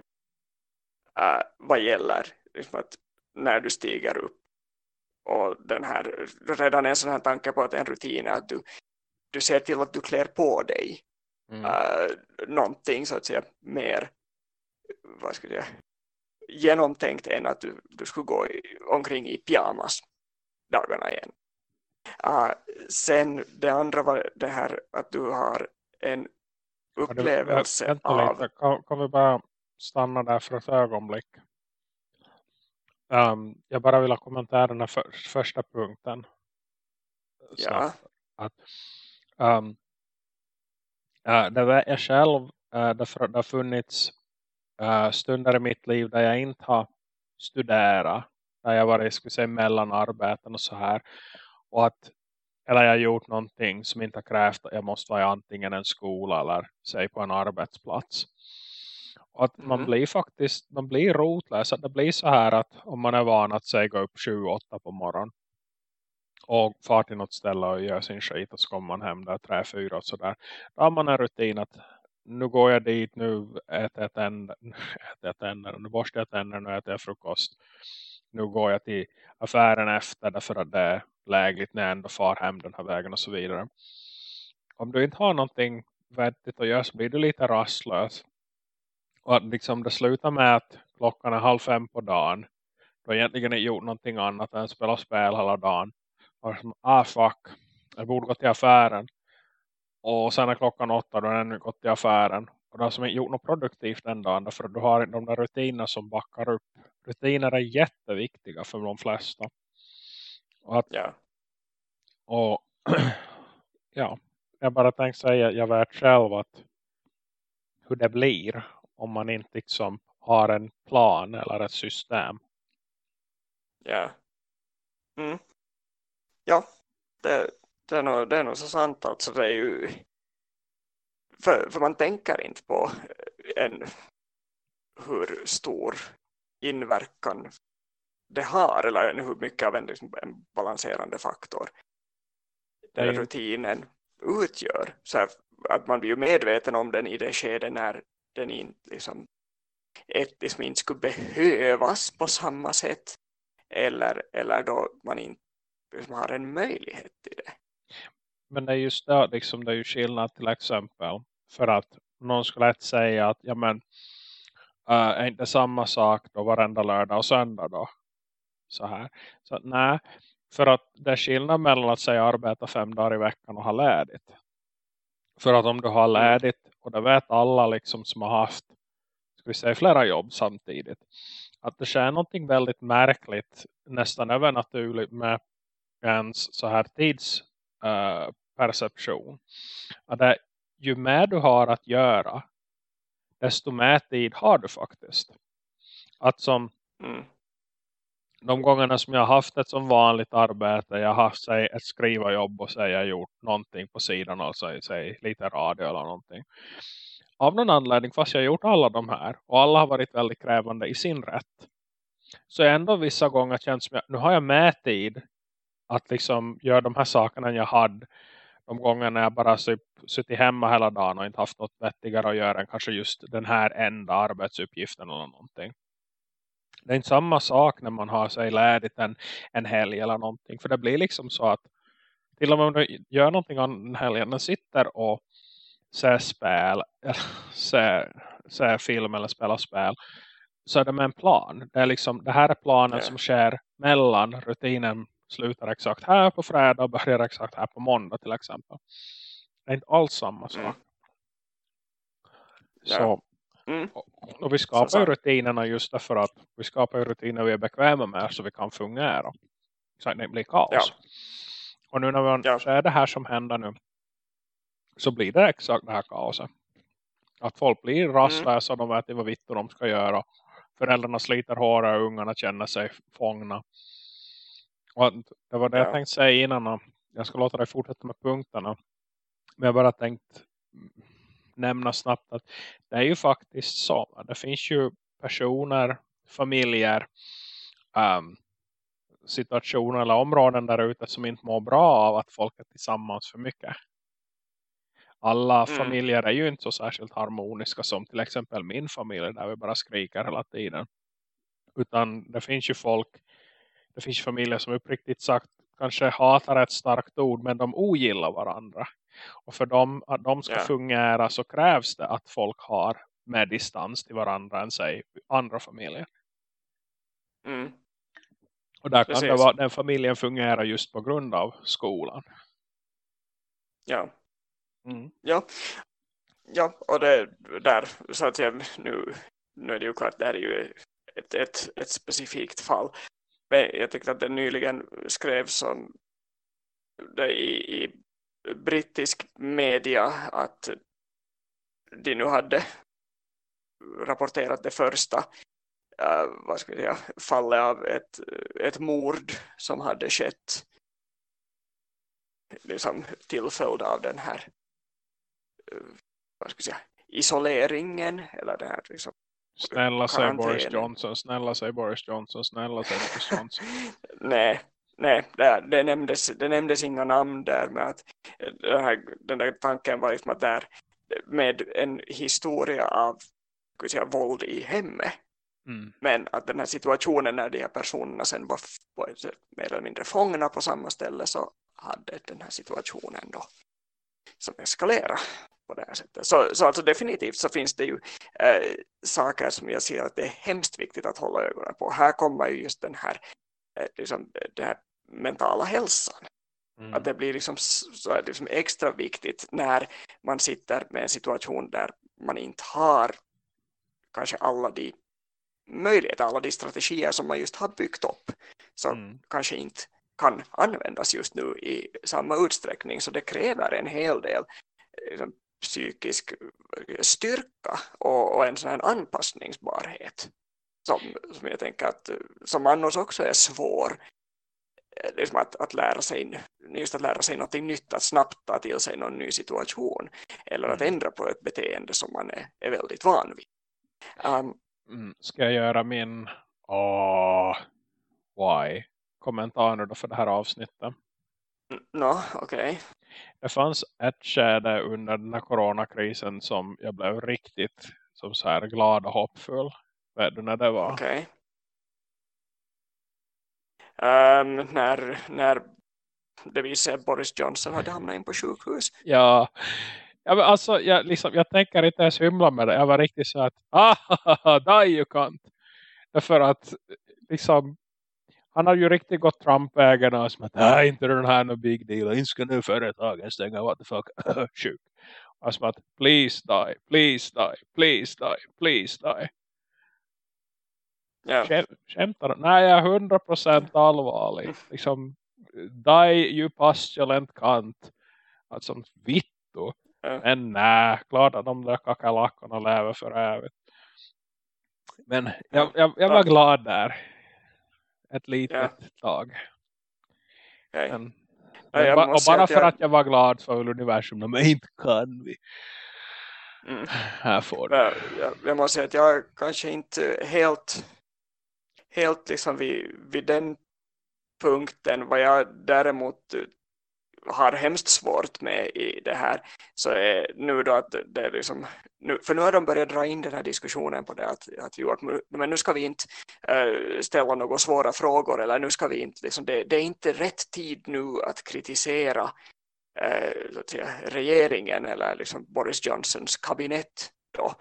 uh, vad gäller liksom att när du stiger upp och den här, redan en sån här tanke på att en rutin är att du, du ser till att du klär på dig mm. uh, någonting så att säga mer vad ska jag genomtänkt än att du, du skulle gå i, omkring i pyjamas dagarna igen. Uh, sen det andra var det här att du har en upplevelse ja, du, av... Lite. Kan, kan vi bara stanna där för ett ögonblick? Um, jag bara vill kommentera den här för, första punkten. Så ja. Att, um, uh, det var jag själv, uh, det har funnits uh, stunder i mitt liv där jag inte har studerat. Där jag varit skulle säga, mellan arbeten och så här. Och att, eller jag har gjort någonting som inte har krävt att jag måste vara i antingen en skola eller säg på en arbetsplats. Och att mm. man blir faktiskt, man blir rotlös. Att det blir så här att om man är van att säga gå upp 7-8 på morgonen. Och far till något ställe och gör sin skit och så kommer man hem där 3-4 och sådär. Då har man en rutin att nu går jag dit, nu äter jag tänder, äter jag tänder nu borstar jag tänder, nu äter jag frukost. Nu går jag till affären efter därför att det är lägligt när jag ändå far hem den här vägen och så vidare. Om du inte har någonting vettigt att göra så blir du lite rastlös. Och att liksom det slutar med att klockan är halv fem på dagen. Du har egentligen inte gjort någonting annat än spela spel hela dagen. Och som, ah fuck, jag borde gå till affären. Och sen är klockan åtta då har den gått till affären. Och du har som inte gjort något produktivt den dagen. Att du har de där rutinerna som backar upp. Rutiner är jätteviktiga för de flesta. Och, att, ja. och ja, jag bara tänkte säga, jag vet själv att hur det blir om man inte liksom har en plan eller ett system. Ja. Mm. Ja, det, det är nog, det är nog så sant alltså det är ju för, för man tänker inte på en, hur stor inverkan det har eller hur mycket av en, liksom, en balanserande faktor den mm. rutinen utgör så här, att man blir ju medveten om den i det skede när den inte liksom, ett, liksom inte skulle behövas på samma sätt eller, eller då man inte liksom, har en möjlighet till det men det är just det, liksom, det är ju skillnad till exempel. För att någon skulle lätt säga att ja men äh, är inte samma sak då varenda lördag och söndag då? Så här. Så att, nej, för att det är skillnad mellan att säga arbeta fem dagar i veckan och ha lädigt. För att om du har mm. lädigt och det vet alla liksom som har haft ska vi säga, flera jobb samtidigt. Att det sker någonting väldigt märkligt nästan övernaturligt med ens så här tids uh, perception. Att det, ju mer du har att göra desto mer tid har du faktiskt. Att som mm. de gångerna som jag har haft ett som vanligt arbete, jag har haft sig ett skrivarjobb och så jag gjort någonting på sidan, alltså säg lite radio eller någonting. Av någon anledning, fast jag har gjort alla de här och alla har varit väldigt krävande i sin rätt. Så ändå vissa gånger känns som att nu har jag med tid att liksom göra de här sakerna jag hade de gångerna jag bara suttit hemma hela dagen och inte haft något vettigare att göra än kanske just den här enda arbetsuppgiften eller någonting. Det är inte samma sak när man har sig lädigt en, en helg eller någonting. För det blir liksom så att till och med om du gör någonting an helgen och sitter och ser spel, ser, ser film eller spelar spel så är det med en plan. Det, är liksom, det här är planen yeah. som sker mellan rutinen slutar exakt här på fredag och börjar exakt här på måndag till exempel. Det är inte alls samma sak. Mm. Så. Mm. Och vi skapar rutinerna just därför att vi skapar rutiner vi är bekväma med så vi kan fungera. Så det blir kaos. Ja. Och nu när vi ja. ser det här som händer nu så blir det exakt det här kaoset. Att folk blir mm. rastlösa och de vet inte vad vitt de ska göra. Föräldrarna sliter hårdare och ungarna känner sig fångna. Och det var det ja. jag tänkte säga innan. Jag ska låta dig fortsätta med punkterna. Men jag bara tänkt nämna snabbt att det är ju faktiskt så. Det finns ju personer, familjer, um, situationer eller områden där ute som inte mår bra av att folk är tillsammans för mycket. Alla mm. familjer är ju inte så särskilt harmoniska som till exempel min familj där vi bara skriker hela tiden. Utan det finns ju folk, det finns familjer som uppriktigt sagt kanske hatar ett starkt ord men de ogillar varandra. Och för dem, att de ska yeah. fungera så krävs det att folk har med distans till varandra än sig andra familjer. Mm. Och där Precis. kan det vara den familjen fungerar just på grund av skolan. Ja. Mm. Ja. Ja, och det där så att jag nu, nu är det ju klart det är ju ett, ett, ett specifikt fall. Men jag tyckte att det nyligen skrevs om det i, i brittisk media att de nu hade rapporterat det första uh, vad ska jag säga, fallet av ett, ett mord som hade skett liksom tillföljd av den här uh, vad ska jag säga, isoleringen eller den här liksom, Snälla säg Boris Johnson, snälla säg Boris Johnson, snälla säg Boris Johnson. Nej, nej det, det, nämndes, det nämndes inga namn där med att den, här, den där tanken var liksom att där med en historia av säga, våld i hemmet mm. men att den här situationen när de här personerna sen var mer eller mindre fångna på samma ställe så hade den här situationen då som eskalerar på det här sättet. Så, så alltså definitivt så finns det ju äh, saker som jag ser att det är hemskt viktigt att hålla ögonen på. Här kommer ju just den här, äh, liksom, den här mentala hälsan. Mm. Att det blir liksom, så är liksom extra viktigt när man sitter med en situation där man inte har kanske alla de möjligheter, alla de strategier som man just har byggt upp. Så mm. kanske inte kan användas just nu i samma utsträckning. Så det kräver en hel del liksom, psykisk styrka och, och en sån här anpassningsbarhet som, som jag tänker att som annars också är svår liksom att, att lära sig just att lära sig något nytt, att snabbt ta till sig någon ny situation eller att mm. ändra på ett beteende som man är, är väldigt van vid. Um, mm, ska jag göra min oh, why kommentar nu då för det här avsnittet? No. Okay. Det fanns ett skede under den här coronakrisen som jag blev riktigt som så här glad och hoppfull. Vet du när det var? Okej. Okay. Um, när, när det visade Boris Johnson hade hamnat in på sjukhus. Ja, ja men alltså jag, liksom, jag tänker inte ens hymla med det. Jag var riktigt så att, ah, die you can't. Därför att liksom han har ju riktigt gått Trump-vägen och som att nej inte den här no big deal. Inte ska nu företagen stänga what the fuck. Sjuk. Och som att please die, please die, please die, please die. Yeah. Nej, jag är hundra procent allvarlig. liksom, die you pustulent kant. Alltså, vittu. Yeah. Men nej, klart att de där kakalackorna lever för evigt. Men jag, jag, jag var glad där ett litet ja. tag. Okay. Men, ja, ba och bara för jag... att jag var glad för universum, men inte kan vi. Mm. Här får jag, jag, jag måste säga att jag kanske inte helt helt liksom vid, vid den punkten vad jag däremot har hemskt svårt med i det här. Så är nu då att det är liksom nu, för nu har de börjat dra in den här diskussionen på det att, att, York, men nu ska vi inte äh, ställa några svåra frågor eller nu ska vi inte liksom, det, det är inte rätt tid nu att kritisera eh, äh, att säga, regeringen eller liksom Boris Johnsons kabinett då,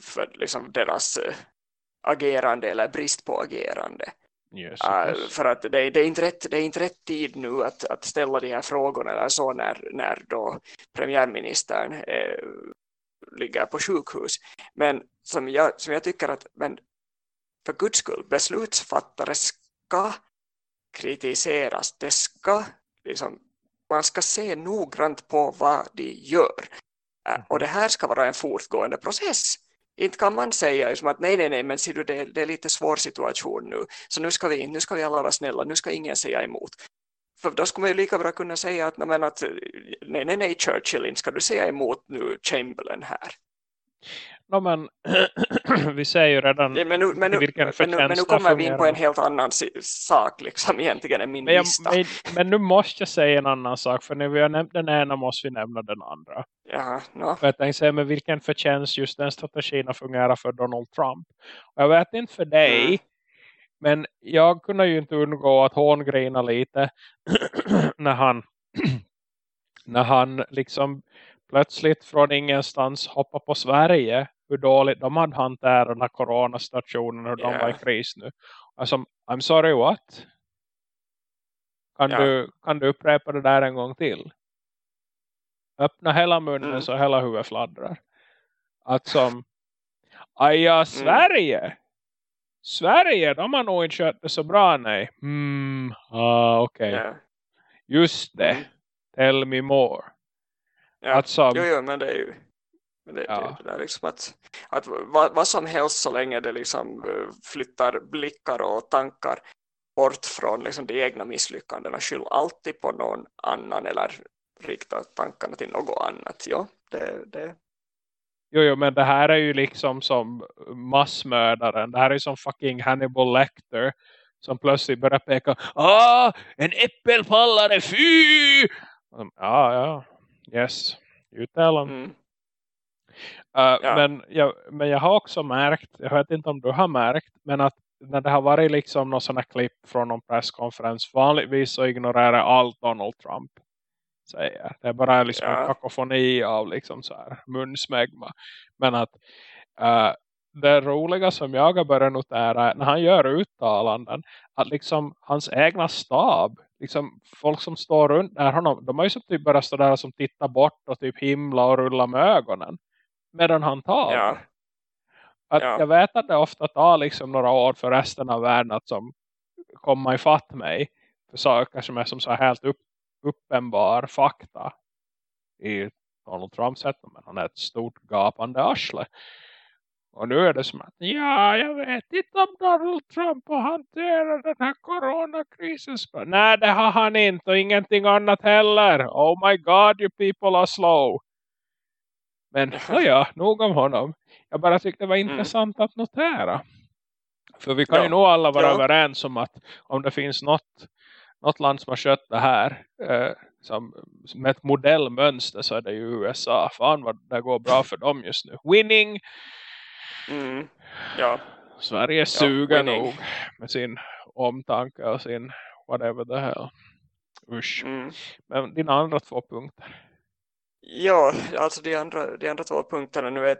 för liksom deras äh, agerande eller brist på agerande. Yes, uh, för att det, det, är inte rätt, det är inte rätt tid nu att, att ställa de här frågorna eller så när, när då premiärministern är ligger på sjukhus. Men som jag, som jag tycker att men för guds skull, beslutsfattare ska kritiseras. Det ska liksom, man ska se noggrant på vad de gör. Äh, och det här ska vara en fortgående process. Inte kan man säga liksom att nej, nej, nej, men ser du, det, det är lite svår situation nu. Så nu ska, vi, nu ska vi alla vara snälla, nu ska ingen säga emot. För då skulle man ju lika bra kunna säga att, men att eh, nej, nej, nej, Churchill, inte ska du säga emot nu Chamberlain här. No, men vi ser ju redan men nu, men nu, vilken men nu, men nu kommer vi in på en helt annan sak liksom egentligen än min men, jag, lista. men, men, nu måste jag säga en annan sak för när vi har nämnt den ena måste vi nämna den andra. Jaha, no. För jag tänkte säga med vilken förtjänst just den strategin har fungerat för Donald Trump. Och jag vet inte för dig mm. men jag kunde ju inte undgå att hångrina lite när han när han liksom plötsligt från ingenstans hoppa på Sverige hur dåligt de hade hanterat den här coronastationen och yeah. de var i kris nu. Alltså, I'm sorry what? Kan, yeah. du, kan du upprepa det där en gång till? Öppna hela munnen mm. så hela huvudet fladdrar. Att som Aja, mm. Sverige! Mm. Sverige, de har nog inte kört det så bra, nej. Mm, ah, okej. Okay. Yeah. Just det. Mm. Tell me more. Ja, alltså, jo, jo, men det är ju men det, ja. det, det är liksom att, att vad, vad, som helst så länge det liksom eh, flyttar blickar och tankar bort från liksom de egna misslyckandena skyll alltid på någon annan eller rikta tankarna till något annat. Ja, det, det. Jo, jo, men det här är ju liksom som massmördaren. Det här är som fucking Hannibal Lecter som plötsligt börjar peka Ah, en äppelpallare, fy! Ja, ja, yes, them. Mm. Uh, ja. men, jag, men jag har också märkt, jag vet inte om du har märkt, men att när det har varit liksom någon sån här klipp från någon presskonferens, vanligtvis så ignorerar allt Donald Trump säger. Det är bara liksom ja. en kakofoni av liksom så här munsmegma. Men att uh, det roliga som jag har börjat notera är när han gör uttalanden att liksom hans egna stab liksom folk som står runt där honom, de har ju som typ bara stå där som tittar bort och typ himla och rulla med ögonen medan han tar. Ja. Att ja. Jag vet att det ofta tar liksom några år för resten av världen att som komma ifatt mig för saker som är som så helt upp, uppenbar fakta i Donald Trumps sätt, men han är ett stort gapande arsle. Och nu är det som att, ja, jag vet inte om Donald Trump har hanterat den här coronakrisen. Nej, det har han inte och ingenting annat heller. Oh my god, you people are slow. Men ja, nog om honom. Jag bara tyckte det var mm. intressant mm. att notera. För vi kan ja. ju nog alla vara ja. överens om att om det finns något, något land som har skött det här eh, som, med ett modellmönster så är det ju USA. Fan vad det går bra för dem just nu. Winning! Mm. Ja. Sverige suger ja, nog med sin omtanke och sin whatever the hell. Usch. Mm. Men dina andra två punkter. Ja, alltså de andra, de andra två punkterna nu är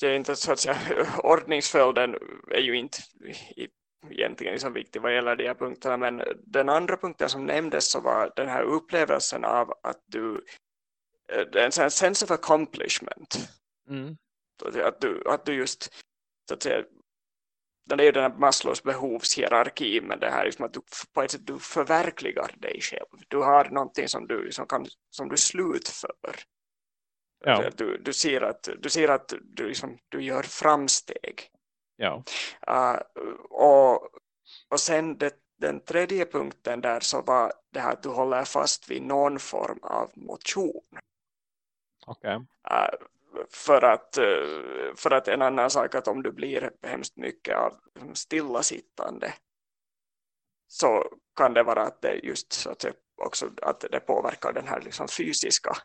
jag inte så att säga, ordningsföljden är ju inte egentligen liksom viktig vad gäller de här punkterna men den andra punkten som nämndes så var den här upplevelsen av att du eh, en sån sense of accomplishment mm. att, du, att du just så att säga det är ju den här Maslows behovshierarki men det här är som att du på ett sätt du förverkligar dig själv. Du har någonting som du, som kan, som du slutför. Ja. Du, du, ser att, du ser att du, liksom, du gör framsteg. Ja. Uh, och, och sen det, den tredje punkten där så var det här att du håller fast vid någon form av motion. Okay. Uh, för att, eh, för att en annan sak att om du blir hemskt mycket av stillasittande så kan det vara att det just så att det också att det påverkar den här liksom fysiska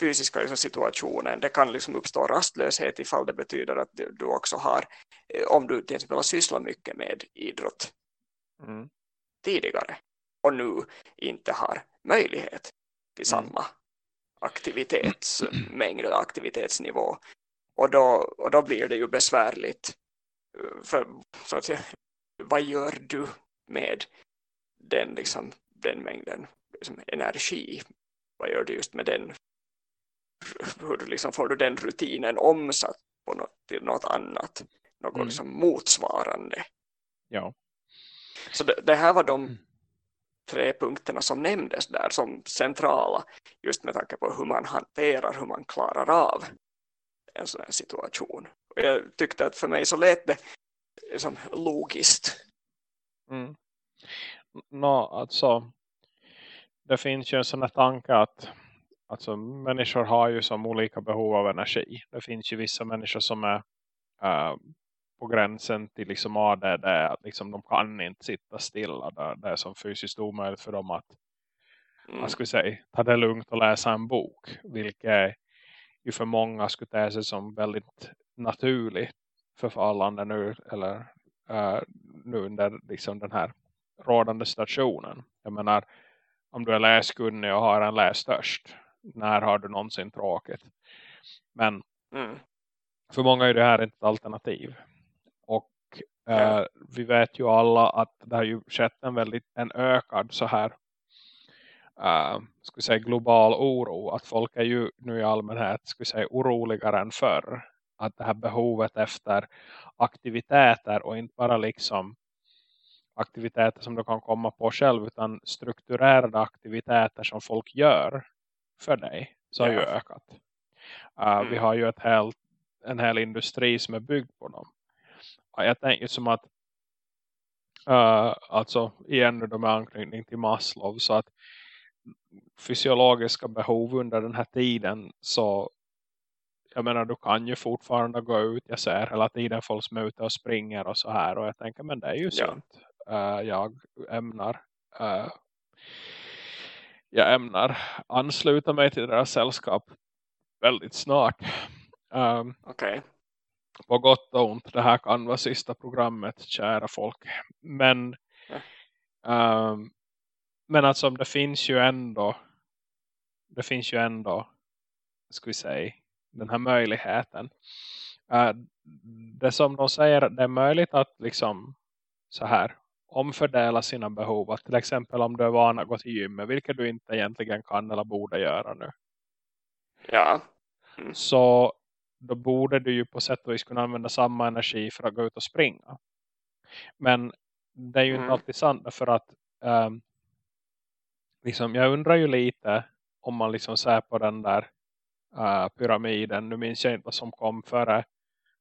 fysiska liksom situationen. Det kan liksom uppstå rastlöshet ifall det betyder att du också har, eh, om du till exempel har sysslat mycket med idrott mm. tidigare och nu inte har möjlighet till mm. Aktivitetsmängd och aktivitetsnivå. Och då, och då blir det ju besvärligt. För, så att säga, vad gör du med den, liksom, den mängden liksom, energi? Vad gör du just med den hur liksom får du den rutinen omsatt på något, till något annat. Något mm. liksom motsvarande. Ja. Så det, det här var de mm tre punkterna som nämndes där som centrala just med tanke på hur man hanterar, hur man klarar av en sån här situation. Och jag tyckte att för mig så lät det liksom logiskt. Mm. No, alltså det finns ju en sån här tanke att alltså, människor har ju som olika behov av energi. Det finns ju vissa människor som är äh, på gränsen till liksom ADD att liksom de kan inte sitta stilla. Det, det är som fysiskt omöjligt för dem att mm. skulle säga, ta det lugnt och läsa en bok. Vilket ju för många skulle te sig som väldigt naturligt förfallande nu eller uh, nu under liksom den här rådande stationen. Jag menar, om du är läskunnig och har en lästörst, när har du någonsin tråkigt? Men mm. för många är det här inte ett alternativ. Uh, vi vet ju alla att det har ju skett en väldigt en ökad så här uh, skulle säga global oro. Att folk är ju nu i allmänhet skulle säga oroligare än förr. Att det här behovet efter aktiviteter och inte bara liksom aktiviteter som du kan komma på själv utan strukturerade aktiviteter som folk gör för dig så har ju ökat. Uh, mm. Vi har ju ett helt, en hel industri som är byggd på dem. Jag tänker som att uh, alltså igen nu med anknytning till Maslow så att fysiologiska behov under den här tiden så jag menar du kan ju fortfarande gå ut jag ser hela tiden folk som är ute och springer och så här och jag tänker men det är ju ja. sunt uh, jag ämnar uh, jag ämnar ansluta mig till deras sällskap väldigt snart um, okay. På gott och ont det här kan vara sista programmet kära folk men ja. um, men alltså det finns ju ändå det finns ju ändå ska vi säga den här möjligheten uh, det som de säger det är möjligt att liksom så här omfördela sina behov att till exempel om du är van att gå till gymmet vilket du inte egentligen kan eller borde göra nu ja mm. så då borde du ju på sätt och vis kunna använda samma energi för att gå ut och springa men det är ju mm. inte alltid sant för att um, liksom, jag undrar ju lite om man liksom ser på den där uh, pyramiden. Nu minns jag inte vad som kom före.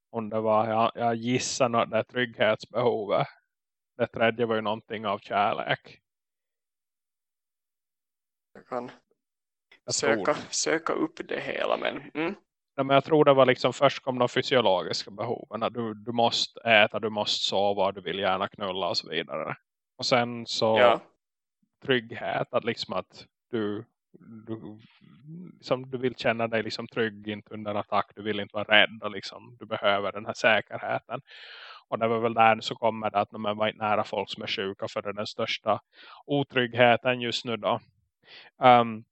Om det var, jag, jag gissar att det är trygghetsbehovet. Det tredje var ju någonting av kärlek. Jag kan jag söka, söka upp det hela. Men, mm. Ja, men jag tror det var liksom först kom de fysiologiska behoven. Du, du måste äta, du måste sova, du vill gärna knulla och så vidare. Och sen så ja trygghet. Att liksom att du, du, liksom, du vill känna dig liksom trygg inte under attack. Du vill inte vara rädd. Och liksom, du behöver den här säkerheten. Och det var väl där så kommer det att när man var inte nära folk som är sjuka. För det är den största otryggheten just nu då. Um,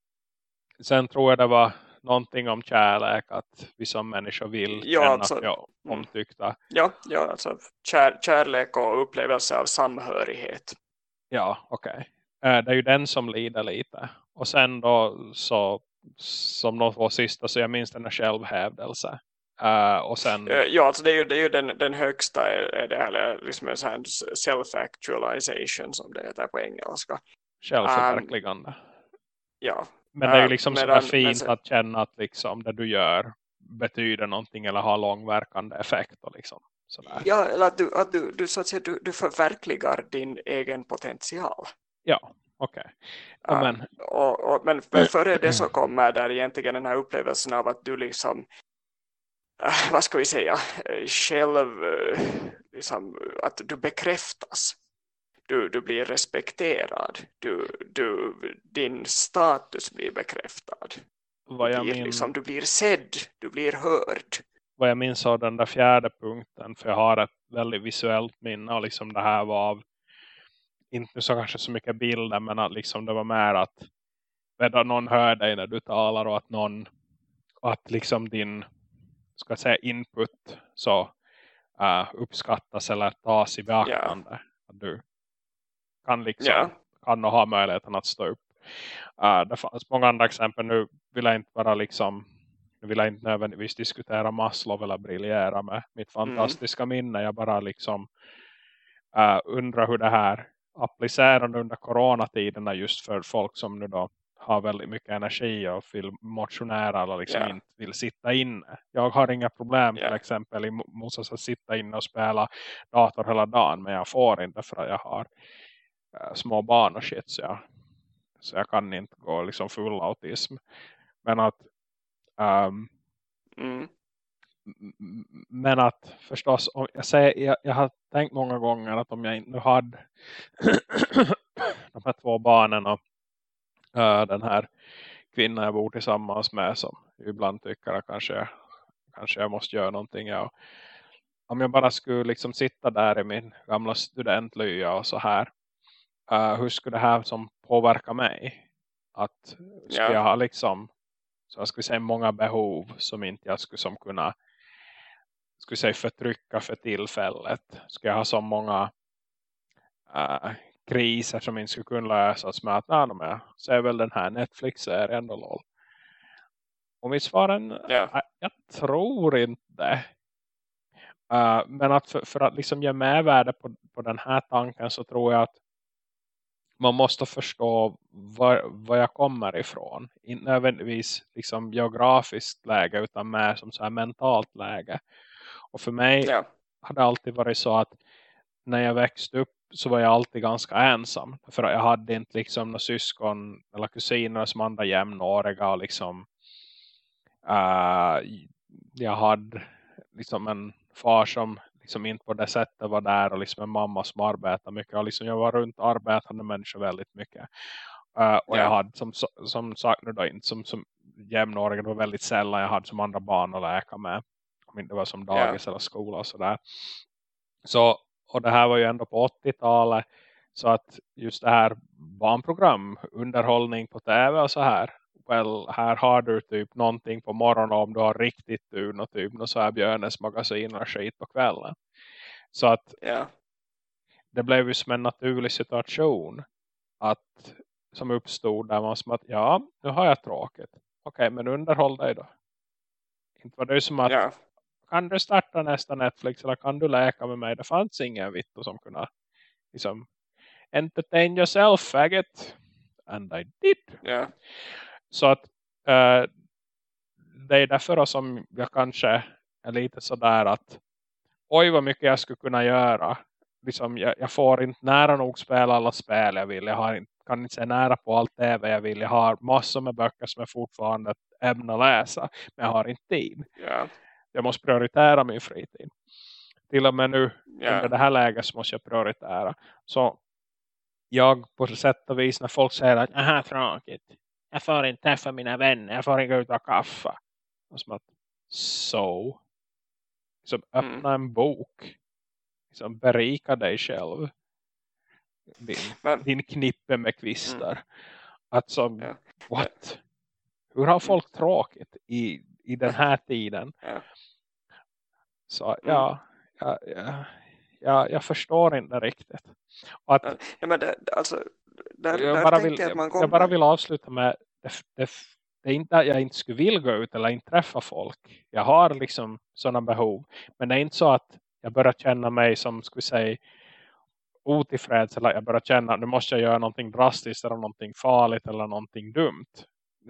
sen tror jag det var någonting om kärlek att vi som människor vill ja, känna alltså, ja, omtyckta. Ja, ja alltså kär, kärlek och upplevelse av samhörighet. Ja, okej. Okay. Eh, det är ju den som lider lite. Och sen då så som de två sista så jag minns den här självhävdelse. Uh, och sen... Eh, ja, alltså det är ju, det är ju den, den högsta är det här, liksom en sån self-actualization som det heter på engelska. Självförverkligande. Um, ja. Men det är ju liksom medan, så fint men, att känna att liksom det du gör betyder någonting eller har långverkande effekt. Och liksom, sådär. Ja, eller att, du, att du, du, så att säga, du, du förverkligar din egen potential. Ja, okej. Okay. Ja, men... och, och, men före det så kommer där egentligen den här upplevelsen av att du liksom äh, vad ska vi säga själv äh, liksom, att du bekräftas du, du blir respekterad du, du, din status blir bekräftad vad jag blir, min... liksom, du blir sedd, du blir hörd vad jag minns av den där fjärde punkten för jag har ett väldigt visuellt minne och liksom det här var av inte så kanske så mycket bilder men att liksom det var mer att att någon hör dig när du talar och att någon att liksom din ska säga input så uh, uppskattas eller tas i beaktande. Yeah. Att du kan liksom yeah. kan ha möjligheten att stå upp. Uh, det fanns många andra exempel. Nu vill jag inte bara liksom nu vill jag inte nödvändigtvis diskutera Maslow eller briljera med mitt Mm. fantastiska minne. Jag bara liksom uh, undrar hur det här applicerande under coronatiderna just för folk som nu då har väldigt mycket energi och vill motionera eller liksom Ja. inte vill sitta inne. Jag har inga problem Ja. till exempel i Moses att sitta inne och spela dator hela dagen men jag får inte för att jag har små barn och shit så jag, så jag kan inte gå liksom full autism. Men att ehm, Mm. men att förstås om jag, säger, jag, jag har tänkt många gånger att om jag inte nu hade de här två barnen och eh, den här kvinnan jag bor tillsammans med som ibland tycker att kanske, kanske jag måste göra någonting ja. om jag bara skulle liksom sitta där i min gamla studentlya och så här eh, hur skulle det här som påverka mig att skulle Ja. jag ha liksom så jag skulle säga många behov som inte jag skulle som kunna skulle säga förtrycka för tillfället. Ska jag ha så många äh, kriser som inte skulle kunna lösas med att nej, de är, så är väl den här Netflix-serien då lol. Och mitt svar är Ja. äh, jag tror inte. Äh, men att för, för att liksom ge mervärde på, på den här tanken så tror jag att man måste förstå var, var jag kommer ifrån. Inte nödvändigtvis liksom geografiskt läge utan mer som så här mentalt läge. Och för mig Ja. har det alltid varit så att när jag växte upp så var jag alltid ganska ensam. För jag hade inte liksom några syskon eller kusiner som andra jämnåriga och liksom uh, jag hade liksom en far som liksom inte på det sättet var där och liksom en mamma som arbetade mycket och liksom jag var runt arbetande människor väldigt mycket. Uh, och Ja. jag hade som, som sagt nu då inte som, som jämnåriga, det var väldigt sällan jag hade som andra barn att läka med. Om inte det var som dagis eller skola och sådär. Så, och det här var ju ändå på 80-talet. Så att just det här barnprogram, underhållning på tv och så här. Well, här har du typ någonting på morgonen om du har riktigt tur och typ något så här Björnes magasin och skit på kvällen. Så att Ja. det blev ju som en naturlig situation att, som uppstod där man som att ja, nu har jag tråkigt. Okej, men underhåll dig då. Inte var det som att Ja. kan du starta nästa Netflix eller kan du läka med mig? Det fanns ingen vitto som kunde liksom entertain yourself, faggot. And I did. Ja. Så att eh, det är därför som jag kanske är lite sådär att oj vad mycket jag skulle kunna göra. Liksom, jag, jag får inte nära nog spela alla spel jag vill. Jag inte, kan inte se nära på allt tv jag vill. Jag har massor med böcker som är fortfarande att läsa. Men jag har inte tid. Ja. Jag måste prioritera min fritid. Till och med nu Ja. under det här läget så måste jag prioritera. Så jag på sätt och vis när folk säger att jag har tråkigt. Jag får inte träffa mina vänner. Jag får inte gå ut och ha kaffe. Och som att, so. Liksom öppna Mm. en bok. Liksom berika dig själv. Din, Men, din knippe med kvistar. Att som, Ja. what? Hur har folk tråkigt i, i den här tiden? Ja. Så ja, ja, ja, ja, jag förstår inte riktigt. Och att, ja, men det, alltså, där, jag, där bara vill, jag jag bara vill avsluta med det, det, det är inte att jag inte skulle vilja gå ut eller inte träffa folk. Jag har liksom sådana behov. Men det är inte så att jag börjar känna mig som skulle säga otillfreds eller jag börjar känna att nu måste jag göra någonting drastiskt eller någonting farligt eller någonting dumt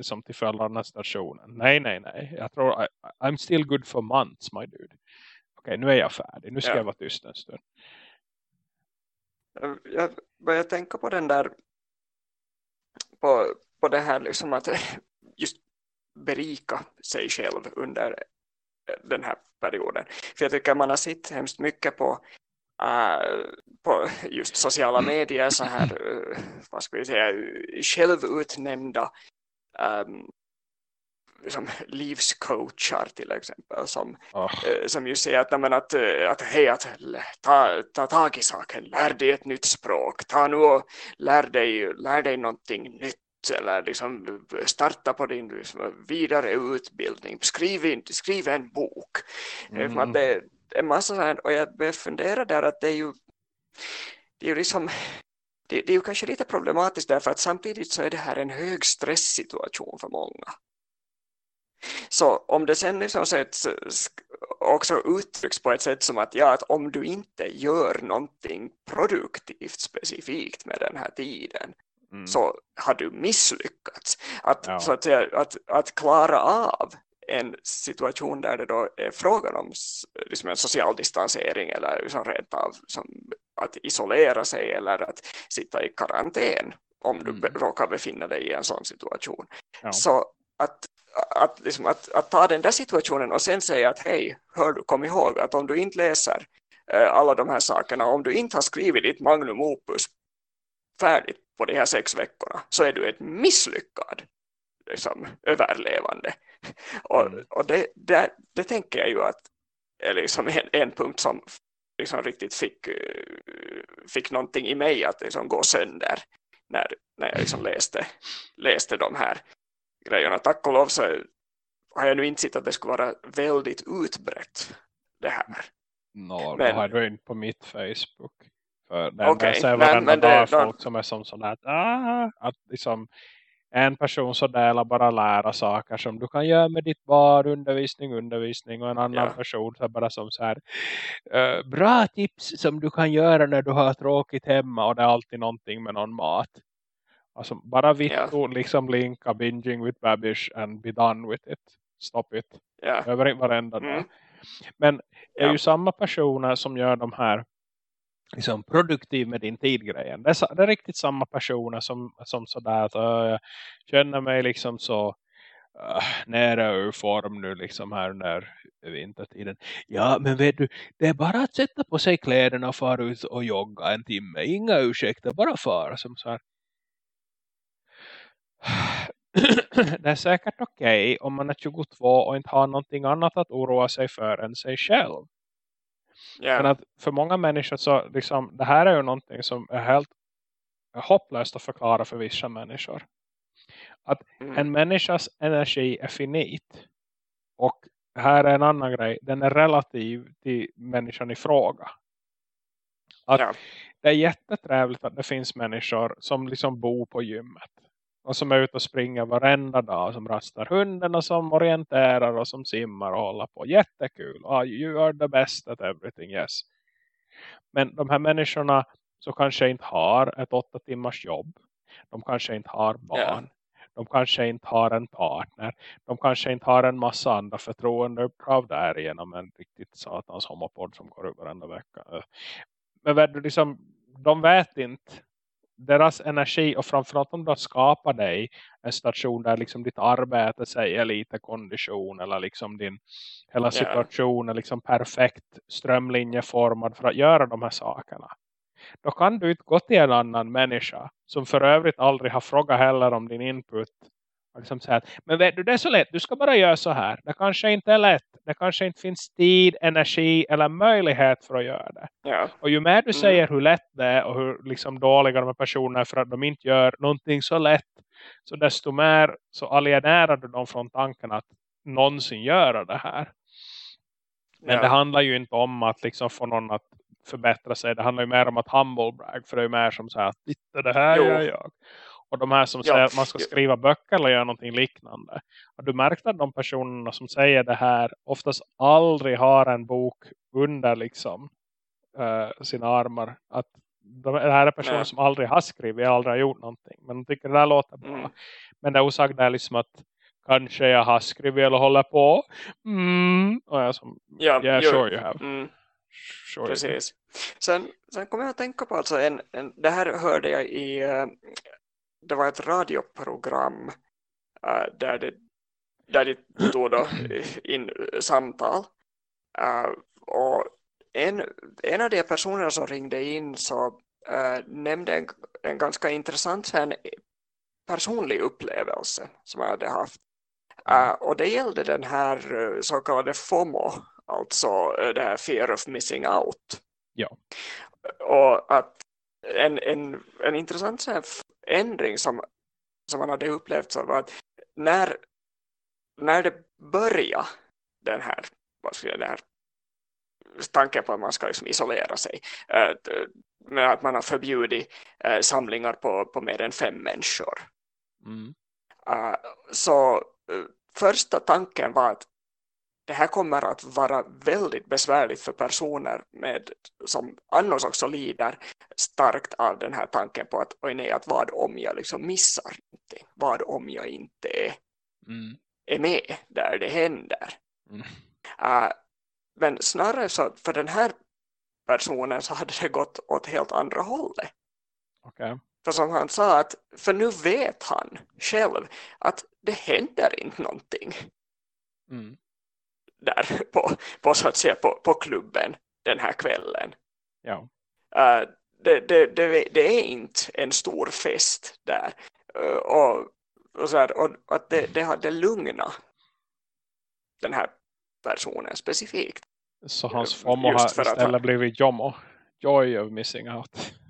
som till följd av den här stationen. Nej, nej, nej. Jag tror I, I'm still good for months, my dude. Okej, nu är jag färdig. Nu ska Ja. jag vara tyst en stund. Jag börjar tänka på den där på, på det här liksom att just berika sig själv under den här perioden. För jag tycker man har sett hemskt mycket på, äh, på just sociala medier så här, uh, vad ska vi säga, självutnämnda um, som livscoachar till exempel som Oh. eh, som ju säger att, men att, eh, att hej, att ta, ta tag i saken, lär dig ett nytt språk, ta nu och lär dig, lär dig någonting nytt eller liksom starta på din liksom, vidare utbildning, skriv, in, skriv en bok. Mm. För att det är en massa sådär, och jag börjar fundera där att det är ju det är ju liksom det, det är ju kanske lite problematiskt därför att samtidigt så är det här en hög stresssituation för många. Så om det sen liksom sätts, också uttrycks på ett sätt som att, ja, att om du inte gör någonting produktivt specifikt med den här tiden mm. så har du misslyckats. Att, ja. så att, säga, att, att klara av en situation där det då är frågan om liksom en social distansering eller liksom rent av som att isolera sig eller att sitta i karantän om du mm. råkar befinna dig i en sån situation. Ja. Så att, att, liksom, att, att ta den där situationen och sen säga att hej, hör du, kom ihåg att om du inte läser eh, alla de här sakerna, om du inte har skrivit ditt magnum opus färdigt på de här sex veckorna så är du ett misslyckad liksom, överlevande. Och, mm. och det, det, det, tänker jag ju att är liksom en, en punkt som liksom riktigt fick, fick någonting i mig att liksom gå sönder när, när jag liksom läste, läste de här grejerna. Tack och lov så har jag nu inte sett att det skulle vara väldigt utbrett det här. No, men, har du inte på mitt Facebook. För den okay, ser varenda men, dag folk som är som sådär att, ah, att liksom en person så delar bara lära saker som du kan göra med ditt barn, undervisning, undervisning och en annan ja. person så bara som så här uh, bra tips som du kan göra när du har tråkigt hemma och det är alltid någonting med någon mat. Alltså bara vittu ja. liksom linka binging with babish and be done with it. Stop it. Ja. Över varenda mm. dag. Men det är ja. ju samma personer som gör de här liksom produktiv med din tid-grejen. Det, är, det är riktigt samma personer som, som sådär att uh, jag känner mig liksom så uh, nära ur form nu liksom här under vintertiden. Ja men vet du, det är bara att sätta på sig kläderna och fara ut och jogga en timme. Inga ursäkter, bara fara som så här. det är säkert okej okay om man är 22 och inte har någonting annat att oroa sig för än sig själv. Yeah. Men att för många människor så liksom, det här är ju någonting som är helt hopplöst att förklara för vissa människor. Att mm. en människas energi är finit. Och här är en annan grej. Den är relativ till människan i fråga. Att yeah. Det är jättetrevligt att det finns människor som liksom bor på gymmet. Och som är ute och springer varenda dag. Som rastar hunden och som orienterar och som simmar och håller på. Jättekul. Oh, you are the best at everything, yes. Men de här människorna så kanske inte har ett åtta timmars jobb. De kanske inte har barn. Yeah. De kanske inte har en partner. De kanske inte har en massa andra förtroendeuppdrag där genom en riktigt satans homopod som går upp varenda vecka. Men liksom, de vet inte deras energi och framförallt om du skapar dig en station där liksom ditt arbete säger lite kondition eller liksom din hela situation yeah. är liksom perfekt strömlinjeformad för att göra de här sakerna. Då kan du inte gå till en annan människa som för övrigt aldrig har frågat heller om din input liksom säga att, men vet du, det är så lätt. Du ska bara göra så här. Det kanske inte är lätt. Det kanske inte finns tid, energi eller möjlighet för att göra det. Ja. Och ju mer du mm. säger hur lätt det är och hur liksom dåliga de här personerna är för att de inte gör någonting så lätt. Så desto mer så alienerar du dem från tanken att någonsin göra det här. Men ja. det handlar ju inte om att liksom få någon att förbättra sig. Det handlar ju mer om att humble brag. För det är ju mer som så här, titta det här jo. gör jag. Och de här som ja. säger att man ska skriva böcker eller göra någonting liknande. Har du märkt att de personerna som säger det här oftast aldrig har en bok under liksom uh, sina armar. Att de, det här är personer Nej. som aldrig har skrivit, aldrig har gjort någonting. Men de tycker det där låter bra. Mm. Men det osagda är liksom att kanske jag har skrivit eller håller på. Mm. Och jag som, ja, yeah, sure you have. Mm. Sure Precis. Sen, sen kommer jag att tänka på alltså en, en, det här hörde jag i uh, det var ett radioprogram uh, där det där det tog då in samtal. Uh, och en, en av de personer som ringde in så uh, nämnde en, en ganska intressant en personlig upplevelse som jag hade haft. Uh, och det gällde den här så kallade FOMO alltså det här fear of missing out. Ja. och att en, en, en intressant ändring som, som man hade upplevt så var att när, när det började den här, vad ska jag, den här tanken på att man ska liksom isolera sig med att man har förbjudit äh, samlingar på, på mer än fem människor mm. äh, så första tanken var att det här kommer att vara väldigt besvärligt för personer med, som annars också lider starkt av den här tanken på att oj nej, att vad om jag liksom missar inte, vad om jag inte är, mm. är med där det händer. Mm. Uh, men snarare så för den här personen så hade det gått åt helt andra hållet. Okay. För som han sa, att, för nu vet han själv att det händer inte någonting. Mm där på, på, så att säga, på, på klubben den här kvällen. Ja. Uh, det, det, det, det, är inte en stor fest där. Uh, och, och, så här, och att det, det hade lugna den här personen specifikt. Så hans FOMO har istället han... blivit JOMO. Joy of missing out.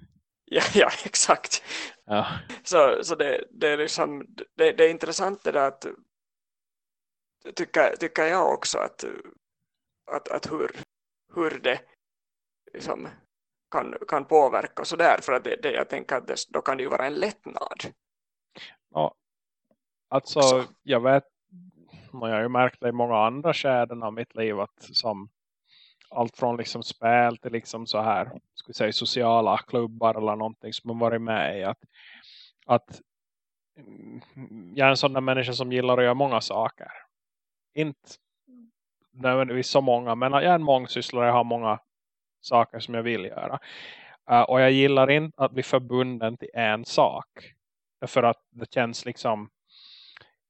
Ja, ja exakt. Ja. Så, så det, det, är liksom, det, det är intressant det där att tycker, tycker jag också att, att, att hur, hur det liksom kan, kan påverka så där för att det, det, jag tänker att det, då kan det ju vara en lättnad. Ja, alltså så. jag vet jag har ju märkt det i många andra skäden av mitt liv att som allt från liksom spel till liksom så här skulle säga sociala klubbar eller någonting som man varit med i att, att jag är en sån där människa som gillar att göra många saker inte nödvändigtvis så många men jag är en mångsysslare jag har många saker som jag vill göra uh, och jag gillar inte att bli förbunden till en sak för att det känns liksom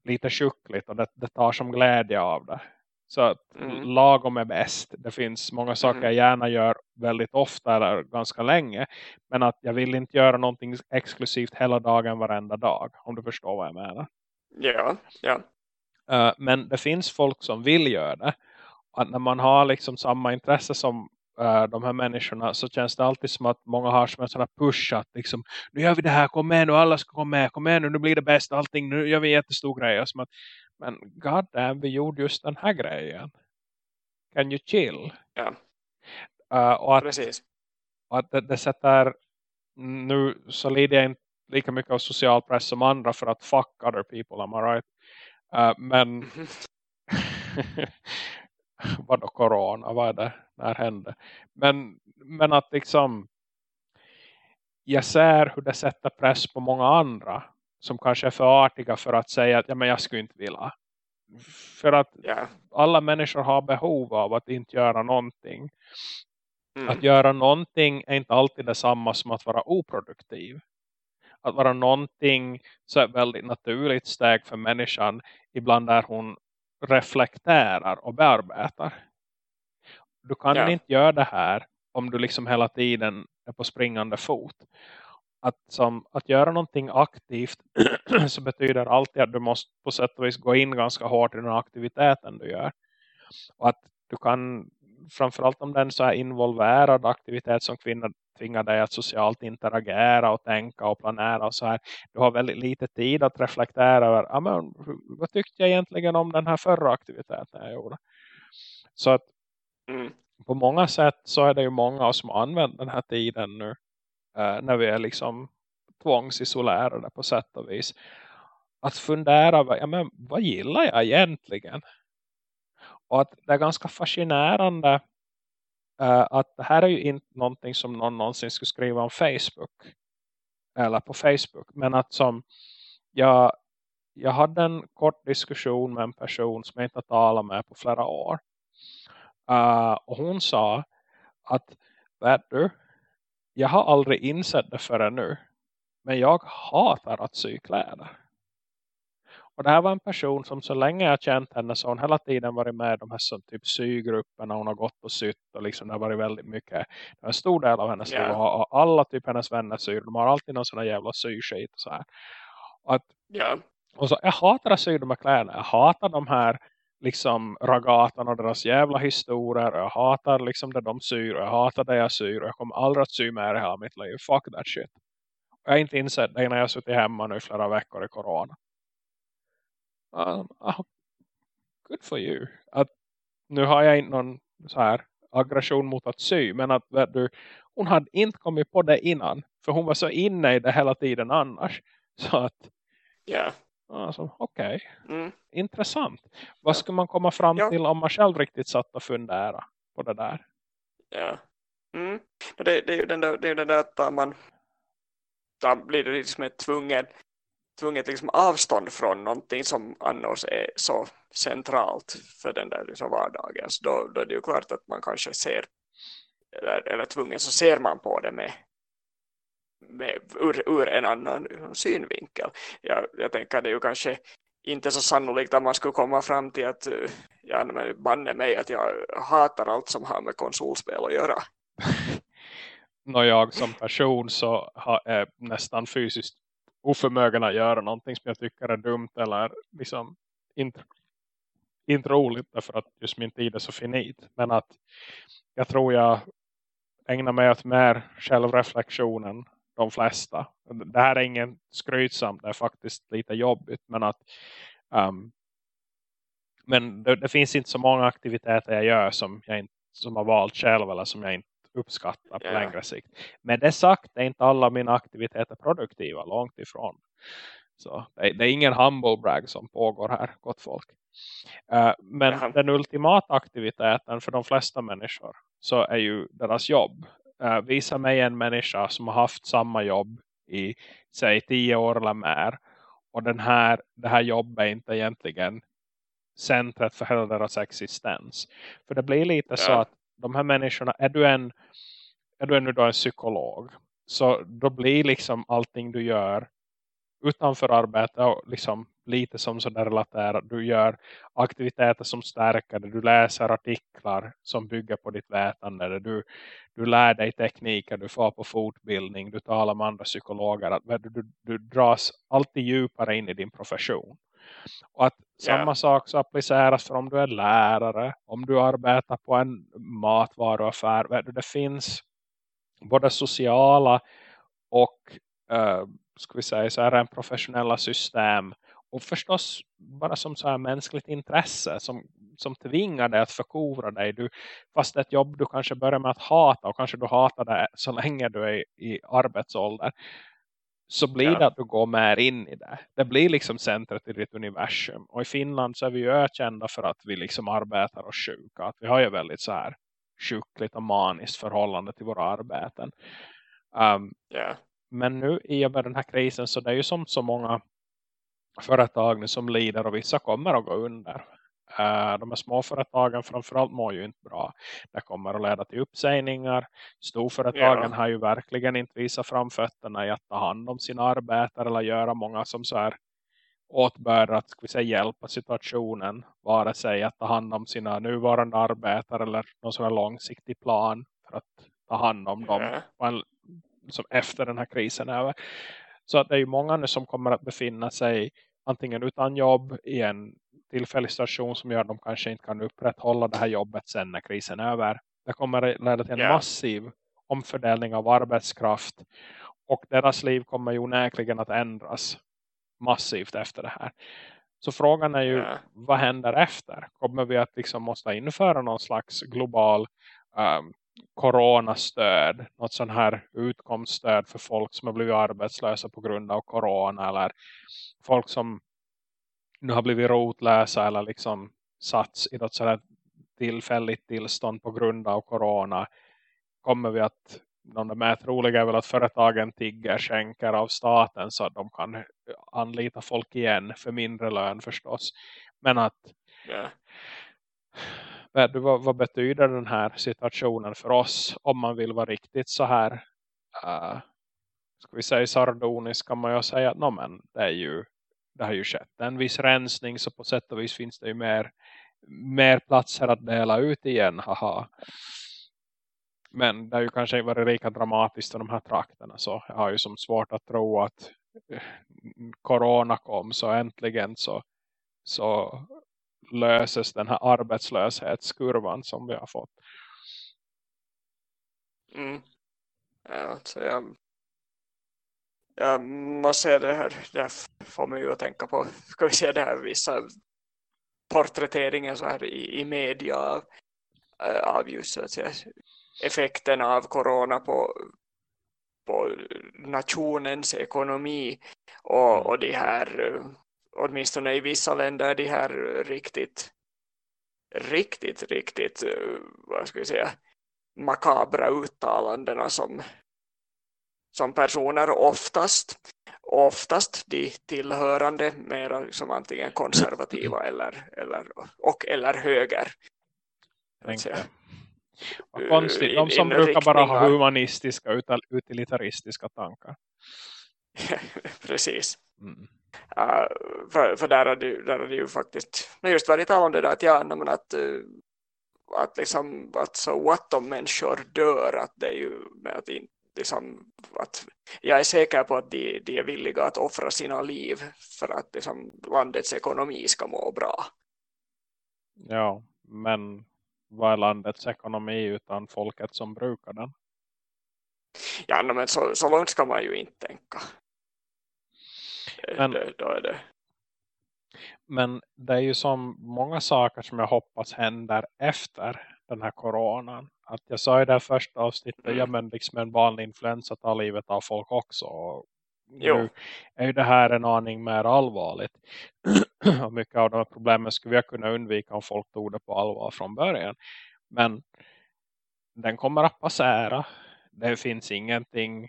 lite sjukligt och det, det tar som glädje av det så att mm. lagom är bäst. Det finns många saker mm. jag gärna gör väldigt ofta eller ganska länge. Men att jag vill inte göra någonting exklusivt hela dagen varenda dag. Om du förstår vad jag menar. Ja, ja. Uh, men det finns folk som vill göra det. Att när man har liksom samma intresse som uh, de här människorna så känns det alltid som att många har som en sån här push att liksom, nu gör vi det här, kom med nu, alla ska komma med, kom med nu, nu blir det bäst allting, nu gör vi en jättestor grej. Som att, men god damn, vi gjorde just den här grejen. Can you chill? Ja. Uh, och att, Precis. Och att det, det sätter, nu så lider jag inte lika mycket av social press som andra för att fuck other people, am I right? Uh, men vadå corona, vad är det? När hände? Men, men att liksom jag ser hur det sätter press på många andra som kanske är för artiga för att säga att ja, men jag skulle inte vilja. För att yeah. alla människor har behov av att inte göra någonting. Mm. Att göra någonting är inte alltid detsamma som att vara oproduktiv att vara någonting så är väldigt naturligt steg för människan ibland där hon reflekterar och bearbetar. Du kan ja. inte göra det här om du liksom hela tiden är på springande fot. Att, som, att göra någonting aktivt så betyder alltid att du måste på sätt och vis gå in ganska hårt i den aktiviteten du gör. Och att du kan framförallt om den så är involverad aktivitet som kvinnor tvingar dig att socialt interagera och tänka och planera och så här. Du har väldigt lite tid att reflektera över ah, men, vad tyckte jag egentligen om den här förra aktiviteten jag gjorde. Så att mm. på många sätt så är det ju många som använder den här tiden nu eh, när vi är liksom tvångsisolerade på sätt och vis. Att fundera, ja, men, vad gillar jag egentligen? Och att det är ganska fascinerande uh, att det här är ju inte någonting som någon någonsin skulle skriva om Facebook. Eller på Facebook. Men att som jag, jag hade en kort diskussion med en person som jag inte har talat med på flera år. Uh, och hon sa att vet du, jag har aldrig insett det förrän nu. Men jag hatar att sy kläder. Och det här var en person som så länge jag känt henne så hon hela tiden varit med i de här som typ sygrupperna. Hon har gått och sytt och liksom det har varit väldigt mycket. Det var en stor del av hennes yeah. liv. Och alla typ hennes vänner syr. De har alltid någon sån här jävla syskit och så här. Och, att, yeah. och så, jag hatar att sy de här kläderna. Jag hatar de här liksom ragatan och deras jävla historier. Jag hatar liksom det de syr. Och jag hatar det jag syr. Och jag kommer aldrig att sy mer i hela mitt liv. Fuck that shit. Jag har inte insett det när jag har suttit hemma nu flera veckor i corona uh, uh, good for you. Att nu har jag inte någon så här aggression mot att sy. Men att du, hon hade inte kommit på det innan. För hon var så inne i det hela tiden annars. Så att yeah. Alltså, Okej, okay. mm. intressant. Vad ja. ska man komma fram ja. till om man själv riktigt satt och fundera på det där? Ja, mm. det, det, är ju den där, det är den där att man då blir det liksom tvungen tvunget liksom avstånd från någonting som annars är så centralt för den där liksom vardagen. Så då, då är det ju klart att man kanske ser eller, eller tvungen så ser man på det med, med ur, ur en annan liksom synvinkel. Jag, jag tänker att det är ju kanske inte så sannolikt att man skulle komma fram till att ja, men banne mig att jag hatar allt som har med konsolspel att göra. Nå, jag som person så är nästan fysiskt oförmögen att göra någonting som jag tycker är dumt eller liksom inte, inte roligt därför att just min tid är så finit. Men att jag tror jag ägnar mig åt mer självreflektion än de flesta. Det här är ingen skrytsamt, det är faktiskt lite jobbigt. Men att um, men det, det, finns inte så många aktiviteter jag gör som jag inte som har valt själv eller som jag inte uppskattar på yeah. längre sikt. Med det sagt är inte alla mina aktiviteter produktiva, långt ifrån. Så det är, det är ingen humble brag som pågår här, gott folk. Uh, men yeah. den ultimata aktiviteten för de flesta människor så är ju deras jobb. Uh, visa mig en människa som har haft samma jobb i säg tio år eller mer. Och den här, det här jobbet är inte egentligen centret för hela deras existens. För det blir lite yeah. så att de här människorna, är du en, är du nu då en psykolog så då blir liksom allting du gör utanför arbete och liksom lite som sådär relaterat. Du gör aktiviteter som stärker dig. Du läser artiklar som bygger på ditt vetande. Du, du lär dig tekniker. Du får på fortbildning. Du talar med andra psykologer. Du, du, du dras alltid djupare in i din profession. Och att samma yeah. sak så appliceras för om du är lärare, om du arbetar på en matvaruaffär. Det finns både sociala och uh, ska vi säga så här, en professionella system och förstås bara som så här mänskligt intresse som, som tvingar dig att förkovra dig. Du, fast ett jobb du kanske börjar med att hata och kanske du hatar det så länge du är i arbetsålder så blir ja. det att du går mer in i det. Det blir liksom centret i ditt universum. Och i Finland så är vi ju ökända för att vi liksom arbetar och sjuka. Att vi har ju väldigt så här sjukligt och maniskt förhållande till våra arbeten. Um, yeah. Men nu i och med den här krisen så det är ju som så många företag nu som lider och vissa kommer att gå under. Eh, de här småföretagen framförallt mår ju inte bra. Det kommer att leda till uppsägningar. Storföretagen ja. har ju verkligen inte visat framfötterna i att ta hand om sina arbetare eller göra många som så här åtbörda att ska vi säga, hjälpa situationen. Vare sig att ta hand om sina nuvarande arbetare eller någon sån här långsiktig plan för att ta hand om ja. dem en, som efter den här krisen är över. Så att det är ju många nu som kommer att befinna sig antingen utan jobb i en tillfällig situation som gör att de kanske inte kan upprätthålla det här jobbet sen när krisen är över. Det kommer att leda till en yeah. massiv omfördelning av arbetskraft och deras liv kommer ju onäkligen att ändras massivt efter det här. Så frågan är ju, yeah. vad händer efter? Kommer vi att liksom måste införa någon slags global um, coronastöd? Något sån här utkomststöd för folk som har blivit arbetslösa på grund av corona eller folk som nu har blivit rotlösa eller liksom satts i något sådär tillfälligt tillstånd på grund av corona kommer vi att de mest roliga är väl att företagen tigger skänker av staten så att de kan anlita folk igen för mindre lön förstås. Men att yeah. vad, vad, betyder den här situationen för oss om man vill vara riktigt så här uh, ska vi säga sardonisk kan man ju säga att no, men det är ju det har ju skett en viss rensning så på sätt och vis finns det ju mer, mer platser att dela ut igen, haha. Men det har ju kanske inte varit lika dramatiskt i de här trakterna så jag har ju som svårt att tro att eh, corona kom så äntligen så, så löses den här arbetslöshetskurvan som vi har fått. Mm. Ja, alltså jag Ja, man ser det här, det här får mig ju att tänka på, ska vi se det här vissa porträtteringar så här i, i media av, eh, av just så att säga, effekten av corona på, på nationens ekonomi och, mm. och de här åtminstone i vissa länder de här riktigt riktigt, riktigt vad ska vi säga makabra uttalandena som, som personer oftast oftast de tillhörande mer som antingen konservativa eller, eller, och eller höger. Vad konstigt, de som brukar bara ha humanistiska utilitaristiska tankar. Precis. Mm. Uh, för, för där, är det, där är det ju faktiskt just varit tal om det där att, ja, men att, uh, att, liksom, att så what om människor dör att det är ju med att, liksom, att jag är säker på att de, de är villiga att offra sina liv för att liksom, landets ekonomi ska må bra. Ja, men vad är landets ekonomi utan folket som brukar den? Ja, men så, så långt ska man ju inte tänka. Men, det, då är det. men det är ju som många saker som jag hoppas händer efter den här coronan. Att jag sa i det första avsnittet, mm. ja men liksom en vanlig influensa tar livet av folk också. Och nu är ju det här en aning mer allvarligt. och mycket av de här problemen skulle vi kunna undvika om folk tog det på allvar från början. Men den kommer att passera. Det finns ingenting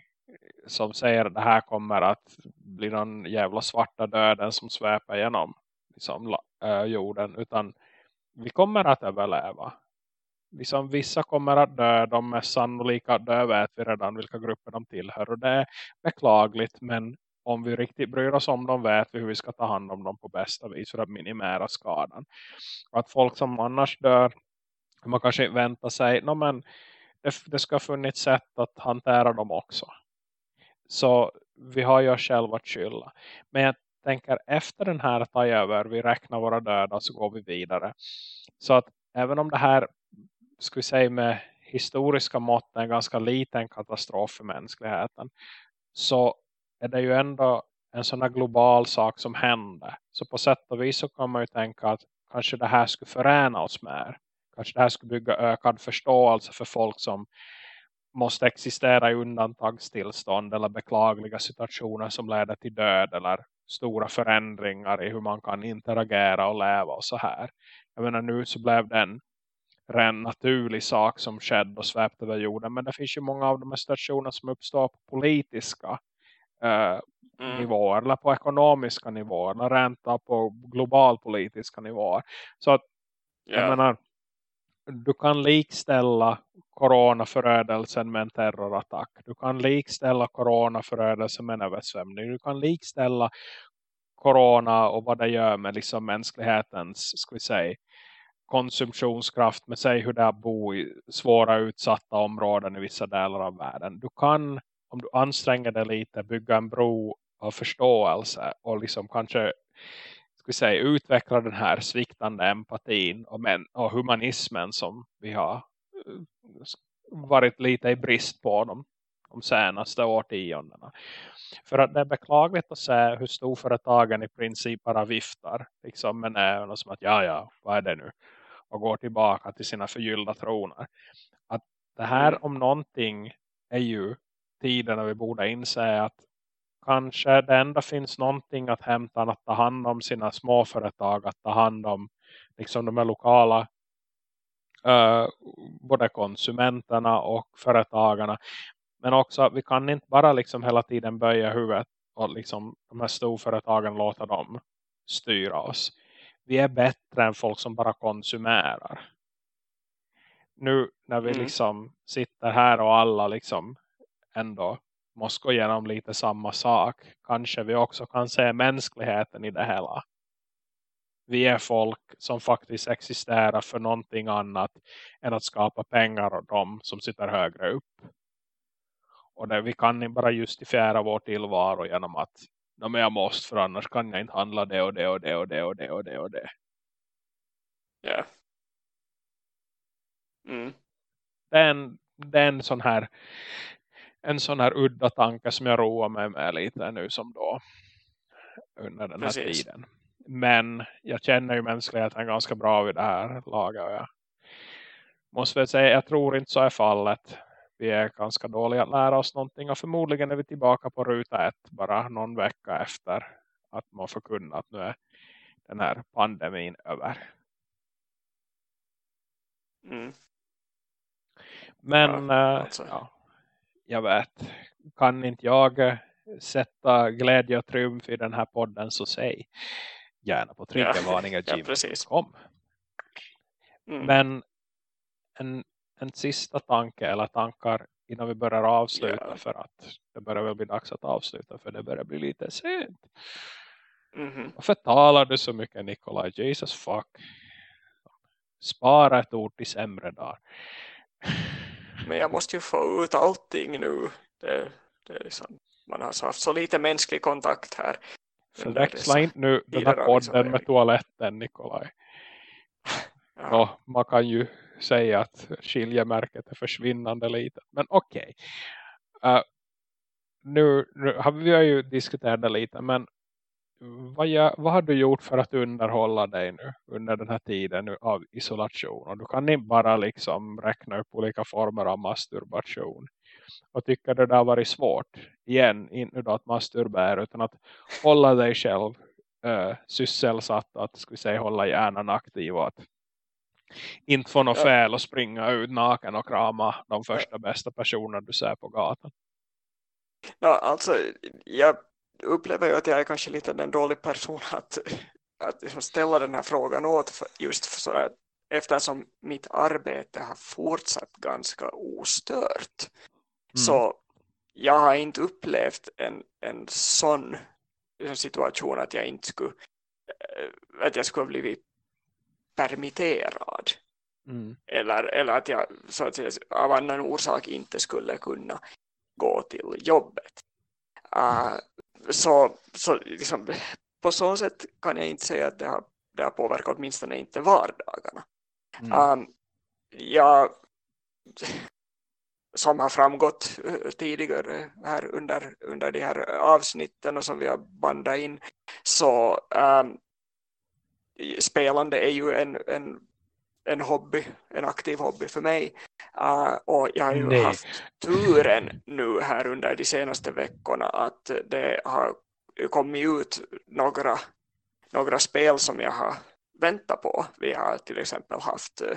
som säger att det här kommer att bli någon jävla svarta döden som sväpar genom liksom, jorden. Utan vi kommer att överleva. Liksom, vissa kommer att dö, de är sannolika att dö vet vi redan vilka grupper de tillhör. Och det är beklagligt men om vi riktigt bryr oss om dem vet vi hur vi ska ta hand om dem på bästa vis för att minimera skadan. Och att folk som annars dör, man kanske väntar sig, no, men det, det ska funnits sätt att hantera dem också. Så vi har ju oss själva att skylla. Men jag tänker efter den här att ta över, vi räknar våra döda så går vi vidare. Så att även om det här, ska vi säga med historiska mått, en ganska liten katastrof för mänskligheten. Så är det ju ändå en sån här global sak som händer. Så på sätt och vis så kan man ju tänka att kanske det här skulle förena oss mer. Kanske det här skulle bygga ökad förståelse för folk som måste existera i undantagstillstånd eller beklagliga situationer som leder till död eller stora förändringar i hur man kan interagera och leva och så här. Jag menar nu så blev det en ren naturlig sak som skedde och sväpte över jorden. Men det finns ju många av de här stationerna som uppstår på politiska eh, mm. nivåer eller på ekonomiska nivåer eller ränta på globalpolitiska nivåer. Så att yeah. jag menar du kan likställa coronaförödelsen med en terrorattack. Du kan likställa coronaförödelsen med en översvämning. Du kan likställa corona och vad det gör med liksom mänsklighetens ska vi säga, konsumtionskraft med sig hur det är att bo i svåra utsatta områden i vissa delar av världen. Du kan, om du anstränger dig lite, bygga en bro av förståelse och liksom kanske ska säga, utveckla den här sviktande empatin och, men, och humanismen som vi har eh, varit lite i brist på de, de senaste årtiondena. För att det är beklagligt att se hur storföretagen i princip bara viftar liksom med näven som att ja ja, vad är det nu? Och går tillbaka till sina förgyllda troner. Att det här mm. om någonting är ju tiden när vi borde inse att kanske det ändå finns någonting att hämta att ta hand om sina småföretag, att ta hand om liksom de här lokala uh, både konsumenterna och företagarna. Men också vi kan inte bara liksom hela tiden böja huvudet och liksom de här storföretagen låta dem styra oss. Vi är bättre än folk som bara konsumerar. Nu när vi mm. liksom sitter här och alla liksom ändå måste gå igenom lite samma sak. Kanske vi också kan se mänskligheten i det hela. Vi är folk som faktiskt existerar för någonting annat än att skapa pengar och de som sitter högre upp. Och det, vi kan bara justifiera vår tillvaro genom att men jag måste för annars kan jag inte handla det och det och det och det och det och det och det. Ja. Mm. Det, är en, det är en sån här en sån här udda tanke som jag roar mig med lite nu som då under den här Precis. tiden. Men jag känner ju mänskligheten ganska bra vid det här laget. Jag måste väl säga, jag tror inte så är fallet. Vi är ganska dåliga att lära oss någonting och förmodligen är vi tillbaka på ruta ett bara någon vecka efter att man förkunnar att nu är den här pandemin över. Mm. Men Ja, eh, alltså. ja, jag vet. Kan inte jag eh, sätta glädje och triumf i den här podden så säg gärna på Ja, triggervarningar.gmail.com Mm. Men en, en sista tanke eller tankar innan vi börjar avsluta Ja. för att det börjar väl bli dags att avsluta för det börjar bli lite sent. Mhm. Varför talar du så mycket Nikolaj? Jesus fuck. Spara ett ord till sämre dagar. Men jag måste ju få ut allting nu. Det, det är liksom, man har haft så lite mänsklig kontakt här. Förväxla inte nu den här podden med toaletten Nikolaj. Ja. Man kan ju säga att skiljemärket är försvinnande litet. Men okej. Eh, nu, nu har vi ju diskuterat det lite. Men vad, jag, vad har du gjort för att underhålla dig nu under den här tiden av isolation? Och du kan inte bara liksom räkna upp olika former av masturbation. Och tycker det där har varit svårt? Igen, inte då att masturbera utan att hålla dig själv uh, sysselsatt. Att ska säga, hålla hjärnan aktiv och att inte få något fel och springa ut naken och krama de första bästa personer du ser på gatan. Ja, alltså, jag upplever ju att jag är kanske lite en dålig person att, att liksom ställa den här frågan åt för, just för så att, eftersom mitt arbete har fortsatt ganska ostört. Så jag har inte upplevt en, en sån situation att jag inte skulle eh, att jag skulle ha blivit permitterad Mm. eller, eller att jag så att säga, av annan orsak inte skulle kunna gå till jobbet. Uh, så så liksom, på så sätt kan jag inte säga att det har, det har påverkat åtminstone inte vardagarna. Mm. Um, jag, som har framgått eh, tidigare här under, under de här avsnitten och som vi har bandat in så um, spelande är ju en, en, en hobby, en aktiv hobby för mig Uh, och jag har ju Nej. haft turen nu här under de senaste veckorna att det har kommit ut några, några spel som jag har väntat på. Vi har till exempel haft uh,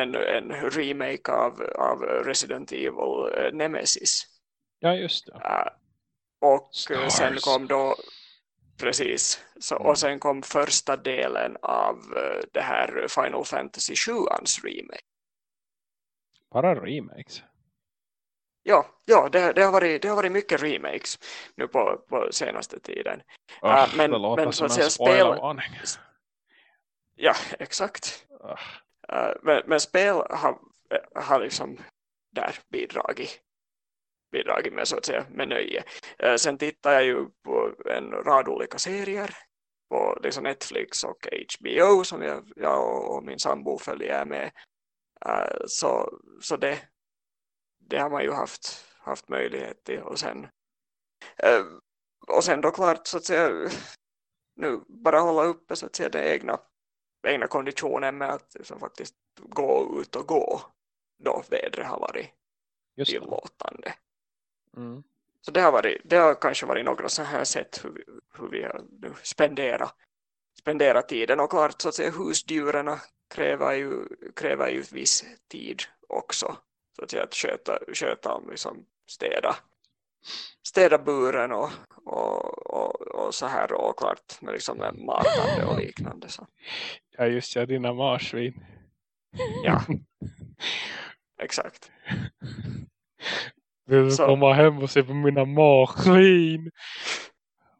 en, en remake av, av Resident Evil uh, Nemesis. Ja, just det. Uh, och Stars. sen kom då precis så, Mm. och sen kom första delen av uh, det här Final Fantasy 7ans remake. Bara remakes. Ja, ja det, det, har varit, det har varit mycket remakes nu på, på senaste tiden. Ah, men- det låter men så som en spoilervarning. Ja, exakt. Ah, Uh, men, men spel har, har liksom där bidragit, bidragit med så att säga med nöje. Uh, sen tittar jag ju på en rad olika serier på liksom Netflix och HBO som jag, jag och min sambo följer med. Uh, så så det, det har man ju haft, haft möjlighet till. Och sen, uh, och sen då klart så att säga nu bara hålla uppe så att säga den egna, egna konditionen med att liksom faktiskt gå ut och gå då vädret har varit tillåtande. Mm. Så det har, varit, det har kanske varit några så här sätt hur vi, hur vi nu spenderat, spenderat tiden. Och klart så att säga husdjuren kräver ju, kräver ju viss tid också. Så att säga att sköta, sköta om liksom städa, städa buren och, och, och, och så här och klart med liksom matande och liknande. Så. Ja, just ja, dina marsvin. Ja, exakt. Vill du Så. komma hem och se på mina marsvin?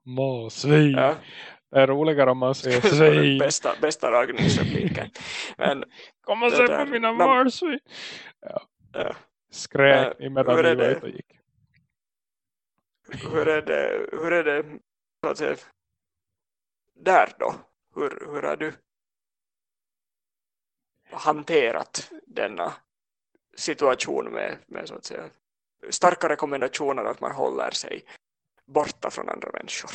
Marsvin. Ja, Det är roligare om man det den svin. bästa, bästa raggningsrepliken. Men Kom och det se där- på mina marsvin. ja, Skrek Men ni medan hur är det? och gick. hur är det, hur är det säga, där då? Hur, hur har du hanterat denna situation med, med så att säga starka rekommendationer att man håller sig borta från andra människor?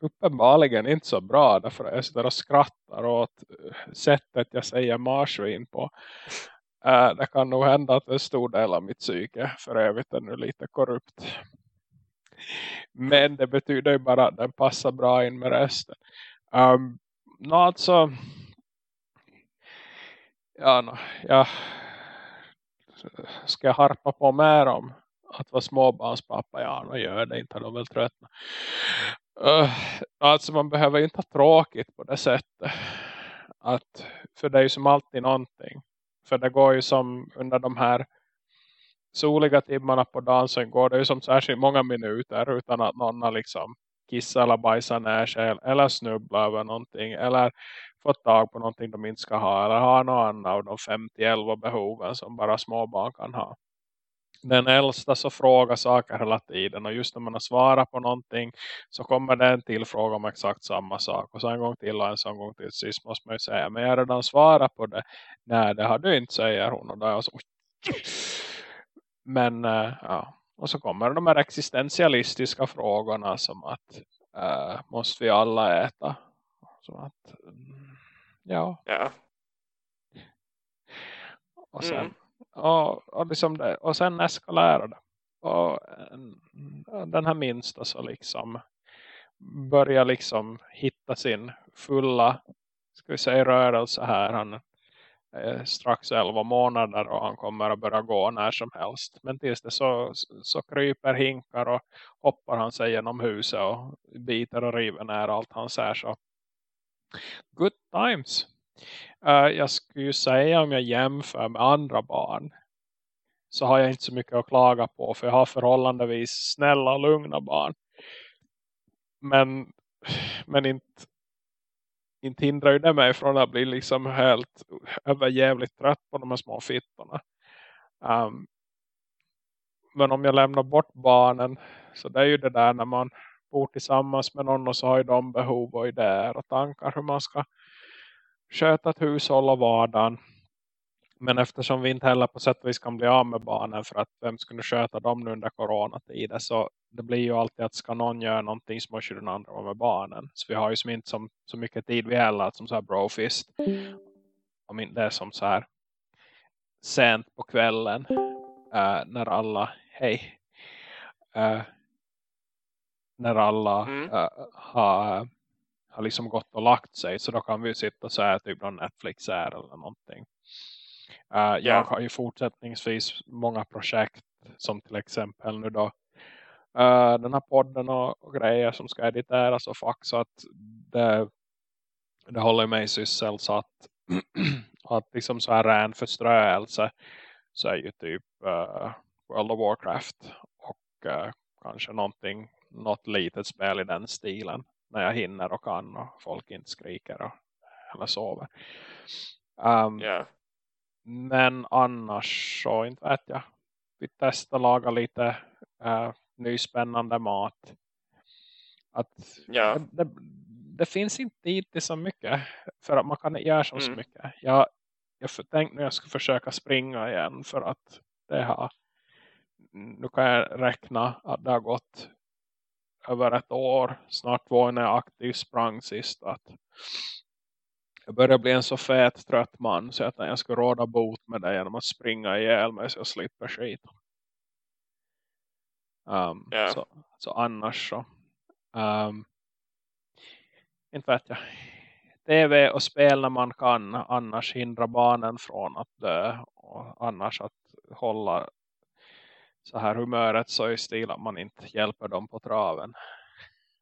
Uppenbarligen inte så bra därför att jag sitter och skrattar åt eh, sättet jag säger marsvin på. Eh, det kan nog hända att en stor del av mitt psyke för övrigt är nu lite korrupt. Men det betyder ju bara att den passar bra in med resten. Ehm, um, no, alltså ja, no, ja ska jag harpa på mer om att vara småbarnspappa? Ja, no, gör det inte, de väl tröttna. Uh, alltså man behöver inte ha tråkigt på det sättet. Att, för det är ju som alltid någonting. För det går ju som under de här soliga timmarna på dagen så går det ju som särskilt många minuter utan att någon har liksom kissa eller bajsa ner sig eller snubbla över någonting eller få tag på någonting de inte ska ha eller ha något annat av de 50-11 behoven som bara småbarn kan ha. Den äldsta så frågar saker hela tiden och just när man har svarat på någonting så kommer den till fråga om exakt samma sak och så en gång till och en sån gång till sist måste man ju säga men jag har redan svarat på det. Nej det har du inte säger hon och då är jag så men eh, ja och så kommer de här existentialistiska frågorna som att uh, måste vi alla äta? Så att mm, ja. Ja. Och sen, mm. och, och, liksom det, och sen eskalerade det. Och den här minsta så liksom börjar liksom hitta sin fulla ska vi säga rörelse här. Han Eh, strax 11 månader och han kommer att börja gå när som helst. Men tills det så, så kryper hinkar och hoppar han sig genom huset och biter och river ner allt han ser så good times. Uh, jag skulle ju säga om jag jämför med andra barn så har jag inte så mycket att klaga på för jag har förhållandevis snälla och lugna barn. Men, men inte, inte hindrar ju det mig från att bli liksom helt överjävligt trött på de här små fittorna. Um, men om jag lämnar bort barnen så det är ju det där när man bor tillsammans med någon och så har ju de behov och idéer och tankar hur man ska sköta ett hushåll och vardagen. Men eftersom vi inte heller på sätt och vis kan bli av med barnen för att vem skulle sköta dem nu under coronatiden så det blir ju alltid att ska någon göra någonting så måste den andra vara med barnen. Så vi har ju som inte som, så mycket tid vi heller som så här brofist. Om inte det är som så här sent på kvällen uh, när alla, hej, uh, när alla mm. uh, har, har liksom gått och lagt sig så då kan vi sitta och säga typ någon Netflix är eller någonting. Yeah. Jag har ju fortsättningsvis många projekt som till exempel nu då uh, den här podden och, och, grejer som ska editeras och fax så att det, det håller mig sysselsatt att liksom så här ren förströelse så är ju typ uh, World of Warcraft och uh, kanske någonting något litet spel i den stilen när jag hinner och kan och folk inte skriker och, eller sover. Um, yeah. Men annars så inte vet jag. Vi testar laga lite uh, ny spännande mat. Att yeah. det, det, finns inte tid så mycket för att man kan inte göra så, mm. så mycket. Jag, jag tänkte nu jag ska försöka springa igen för att det har nu kan jag räkna att det har gått över ett år, snart två när jag aktivt sprang sist att jag börjar bli en så fet trött man så att jag ska råda bot med det genom att springa ihjäl mig så jag slipper skit. Um, yeah. så, så annars så um, inte vet jag tv och spel när man kan annars hindra barnen från att dö och annars att hålla så här humöret så i stil att man inte hjälper dem på traven.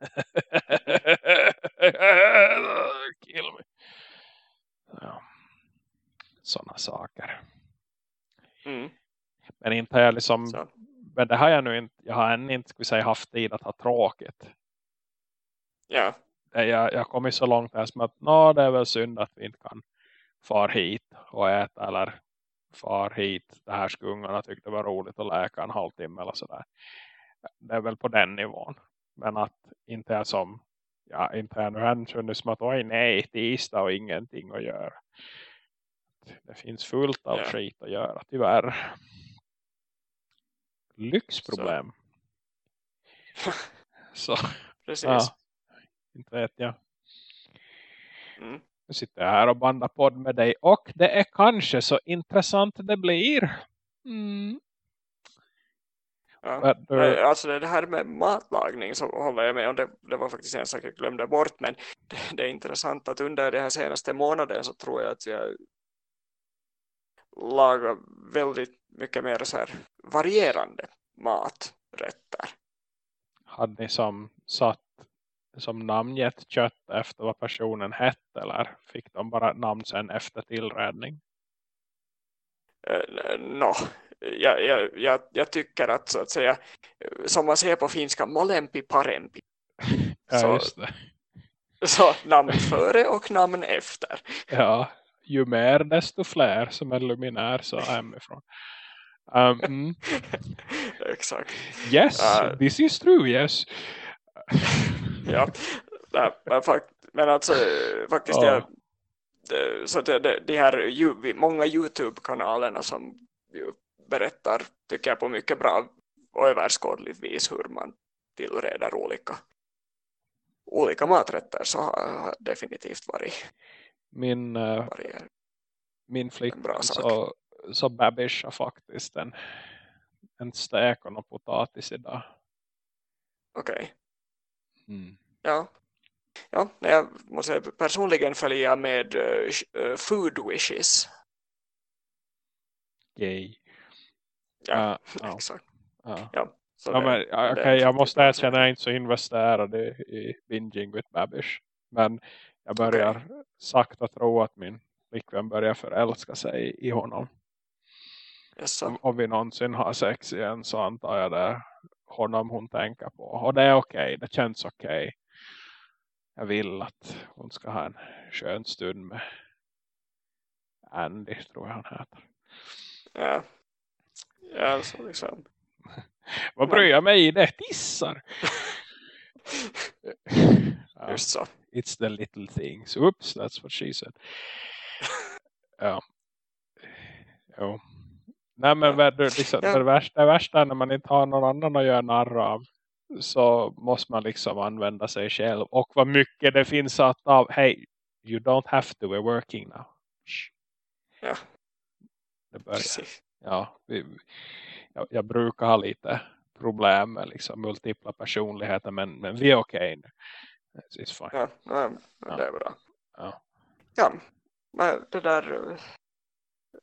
Kill me. Ja. Sådana saker. Mm. Men inte jag liksom så. men det har jag nu inte jag har än inte skulle säga, haft tid att ha tråkigt. Ja. Jag, jag kommit så långt här som att Nå, det är väl synd att vi inte kan far hit och äta eller far hit. Det här skungarna tyckte det var roligt att läka en halvtimme eller sådär. Det är väl på den nivån. Men att inte är som ja, inte är nu än känner som att oj nej, tisdag och ingenting att göra. Det finns fullt av ja. skit att göra, tyvärr. Lyxproblem. Så. Så. Precis. Ja, inte vet jag. Mm. Nu sitter jag här och bandar podd med dig. Och det är kanske så intressant det blir. Mm. Ja. Du... Alltså det här med matlagning så håller jag med om det, det var faktiskt en sak jag glömde bort men det, det är intressant att under den här senaste månaden så tror jag att jag lagar väldigt mycket mer så här varierande maträtter. Hade ni som satt som namngett kött efter vad personen hette eller fick de bara namn sen efter tillredning? Uh, no, jag, jag, jag, jag, tycker att så att säga som man ser på finska molempi parempi. ja, så, det. Så namn före och namn efter. Ja, ju mer desto fler som är luminär så hemifrån. Um, mm. Exakt. Yes, uh, this is true, yes. ja, men, fakt men alltså faktiskt oh. jag, så det, det, de här många Youtube-kanalerna som berättar tycker jag på mycket bra och överskådligt vis hur man tillreder olika olika maträtter så har definitivt varit min, uh, min flickvän så, så Babish faktiskt en, en stek och någon potatis idag. Okej. Okay. Mm. Ja. Ja, jag måste personligen följa med uh, Food Wishes. Yay. Ja, uh, exakt. Uh. Ja. Ja, men, okay, jag måste erkänna att jag är inte så investerad i, i binging with Babish. Men jag börjar okay. sakta tro att min flickvän börjar förälska sig i honom. Yes, om, om vi någonsin har sex igen så antar jag det honom hon tänker på. Och det är okej, okay, det känns okej. Okay. Jag vill att hon ska ha en skön stund med Andy tror jag han heter. Ja alltså liksom. Vad bryr jag mig i det? Tissar! Just så. It's the little things. Oops, that's what she said. ja. Jo. Nej men ja. det, liksom, ja. det, värsta, det värsta är när man inte har någon annan att göra narr av. Så måste man liksom använda sig själv. Och vad mycket det finns att av. Hey, you don't have to, we're working now. Ja. Det börjar. Precis. Ja, vi, jag, jag brukar ha lite problem med liksom multipla personligheter men, men vi är okej okay nu. It's fine. Ja, ja, det är bra. Ja. ja, men det där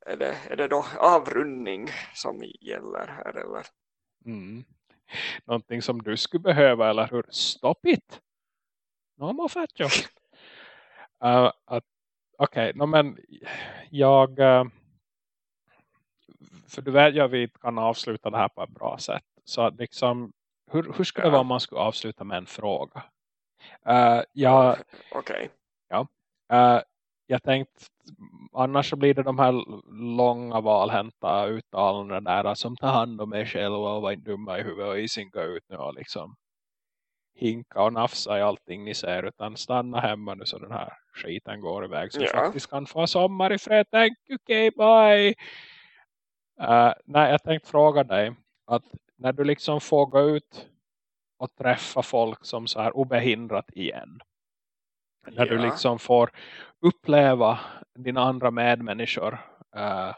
är det, är det då avrundning som gäller här eller? Mm. Någonting som du skulle behöva eller hur? Stop it! No more fat joke. uh, Okej, okay, no, men jag uh, för du vet att vi kan avsluta det här på ett bra sätt. Så liksom, hur, hur skulle det vara om man skulle avsluta med en fråga? Uh, ja, okay. ja, uh, jag tänkte annars så blir det de här långa valhänta uttalanden där som tar hand om er själva och var dumma i huvudet och isinka ut nu och liksom hinka och nafsa i allting ni ser utan stanna hemma nu så den här skiten går iväg så ja. faktiskt kan få sommar i fred. Thank you, okay, bye! Uh, nej, jag tänkte fråga dig att när du liksom får gå ut och träffa folk som så här obehindrat igen. När du liksom får uppleva dina andra medmänniskor uh,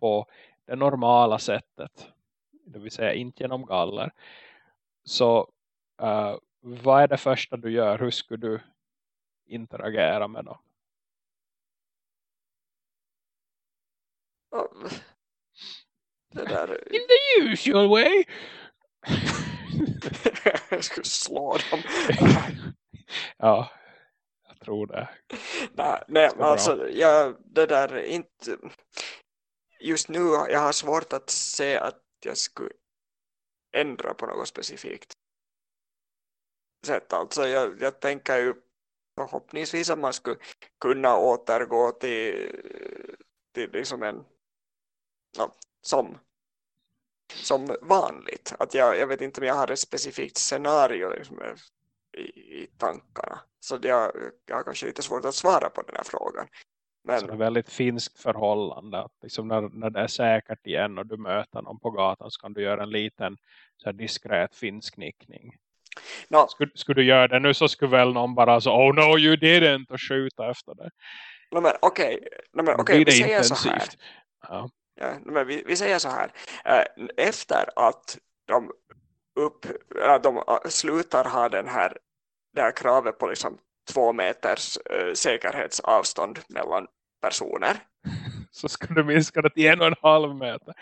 på det normala sättet. Det vill säga inte genom galler. Så uh, vad är det första du gör? Hur skulle du interagera med dem? Det där... In the usual way. jag skulle slå dem. ja, jag tror det. Nej, nej alltså jag, det där är inte... Just nu jag har svårt att se att jag skulle ändra på något specifikt sätt. Alltså jag, jag tänker ju förhoppningsvis att man skulle kunna återgå till, till liksom en ja, som som vanligt. Att jag, jag vet inte om jag har ett specifikt scenario liksom, i, i tankarna. Så jag, jag har kanske lite svårt att svara på den här frågan. Men... Så det är väldigt finskt förhållande. Att liksom när, när det är säkert igen och du möter någon på gatan så kan du göra en liten så diskret finsk nickning. No. Skulle, skulle du göra det nu så skulle väl någon bara så Oh no you didn't och skjuta efter det. No, men okej, okay. no, men, okay, vi säger så här. Ja. Ja, men vi, vi säger så här. Eh, efter att de, upp, ja, de slutar ha den här, det här kravet på liksom två meters säkerhetsavstånd mellan personer. Så ska du minska det till en och en halv meter.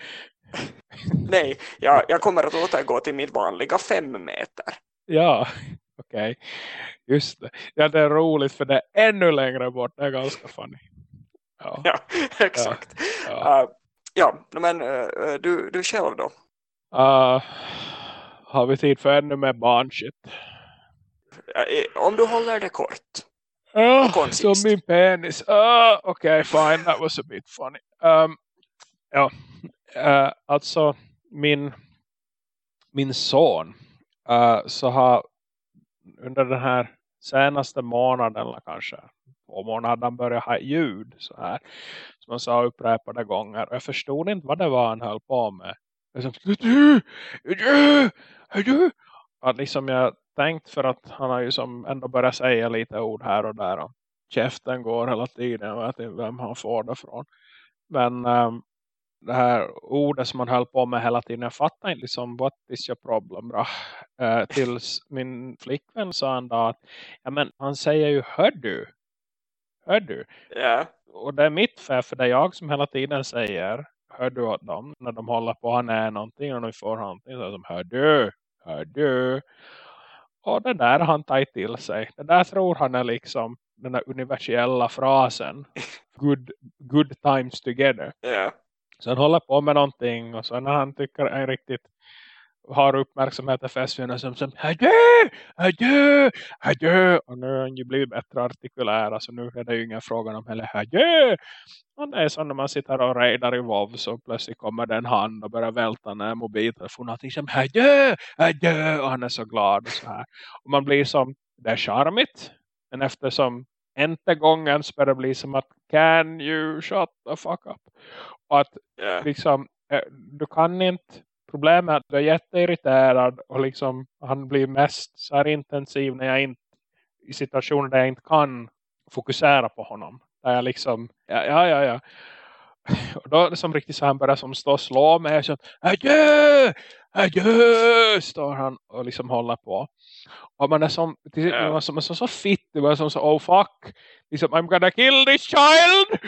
Nej, jag, jag kommer att återgå till mitt vanliga fem meter. Ja, okej. Okay. Just det. Ja, det är roligt för det är ännu längre bort. Det är ganska funny. Ja, ja exakt. Ja, ja. Uh, ja men uh, du, du själv då? Uh, har vi tid för ännu mer barnshit? Om du håller det kort. Oh, som min penis. Uh, Okej, okay, fine. That was a bit funny. Um, ja, uh, alltså min, min son uh, så har under den här senaste månaden eller på morgonen hade han började ha ljud så här. Som han sa upprepade gånger. Och jag förstod inte vad det var han höll på med. Jag du. att liksom jag tänkt för att han har ju som ändå börjat säga lite ord här och där. Och käften går hela tiden. Jag vet inte vem han får det från. Men um, det här ordet som man höll på med hela tiden. Jag fattar inte liksom, what is your problem bra? Uh, eh, tills min flickvän sa en dag att ja, men han säger ju hör du. Hör du? Yeah. Och det är mitt fel för det är jag som hela tiden säger hör du åt dem när de håller på han är någonting och de får någonting så de hör du, hör du. Och det där han tagit till sig. Det där tror han är liksom den där universella frasen. Good, good times together. Yeah. Så han håller på med någonting. Och så när han tycker är riktigt har uppmärksamheten fäst vid som som Adjö! Adjö! Adjö! Och nu har han ju blivit bättre artikulär. Så nu är det ju ingen fråga om heller Adjö! Och det är så när man sitter och rejdar i WoW så plötsligt kommer det en hand och börjar välta ner mobiltelefonen. Och som Adjö! Adjö! Och han är så glad. Och, så här. och man blir som, det är charmigt. Men eftersom inte gången så börjar det bli som att can you shut the fuck up? Och att yeah. liksom, eh, du kan inte problemet är att du är jätteirriterad och liksom han blir mest så här intensiv när jag inte i situationer där jag inte kan fokusera på honom. Där jag liksom, ja, ja, ja. ja. Och då är det som riktigt så han börjar som stå och slå mig. Så, adjö! Adjö! Står han och liksom håller på. Och man är som, man är som, så, så fitt. Man är som så, oh fuck. Liksom, I'm gonna kill this child!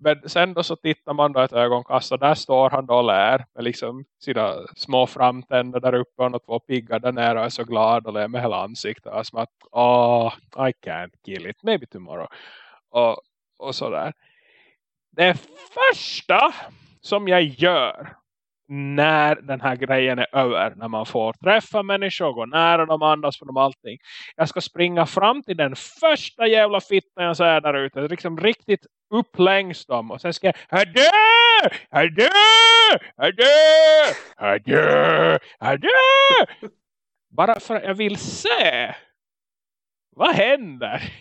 Men sen då så tittar man då ett ögonkast och alltså, där står han då och lär med liksom sina små framtänder där uppe och två piggar där nere och är så glad och ler med hela ansiktet. Som att, oh, I can't kill it, maybe tomorrow. Och, och sådär. Det första som jag gör när den här grejen är över. När man får träffa människor, gå nära dem, andas på dem, allting. Jag ska springa fram till den första jävla fitten jag ser där ute. Liksom riktigt upp längs dem. Och sen ska jag, adjö, adjö, adjö, adjö, adjö. Bara för att jag vill se. Vad händer?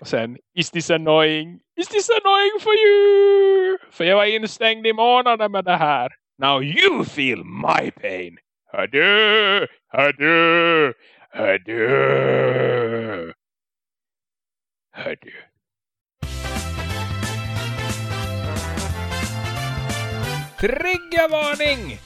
Och sen, is this annoying? Is this annoying for you? För jag var instängd i månader med det här. Now you feel my pain. Hördu, hördu, hördu. Hördu. Triggervarning!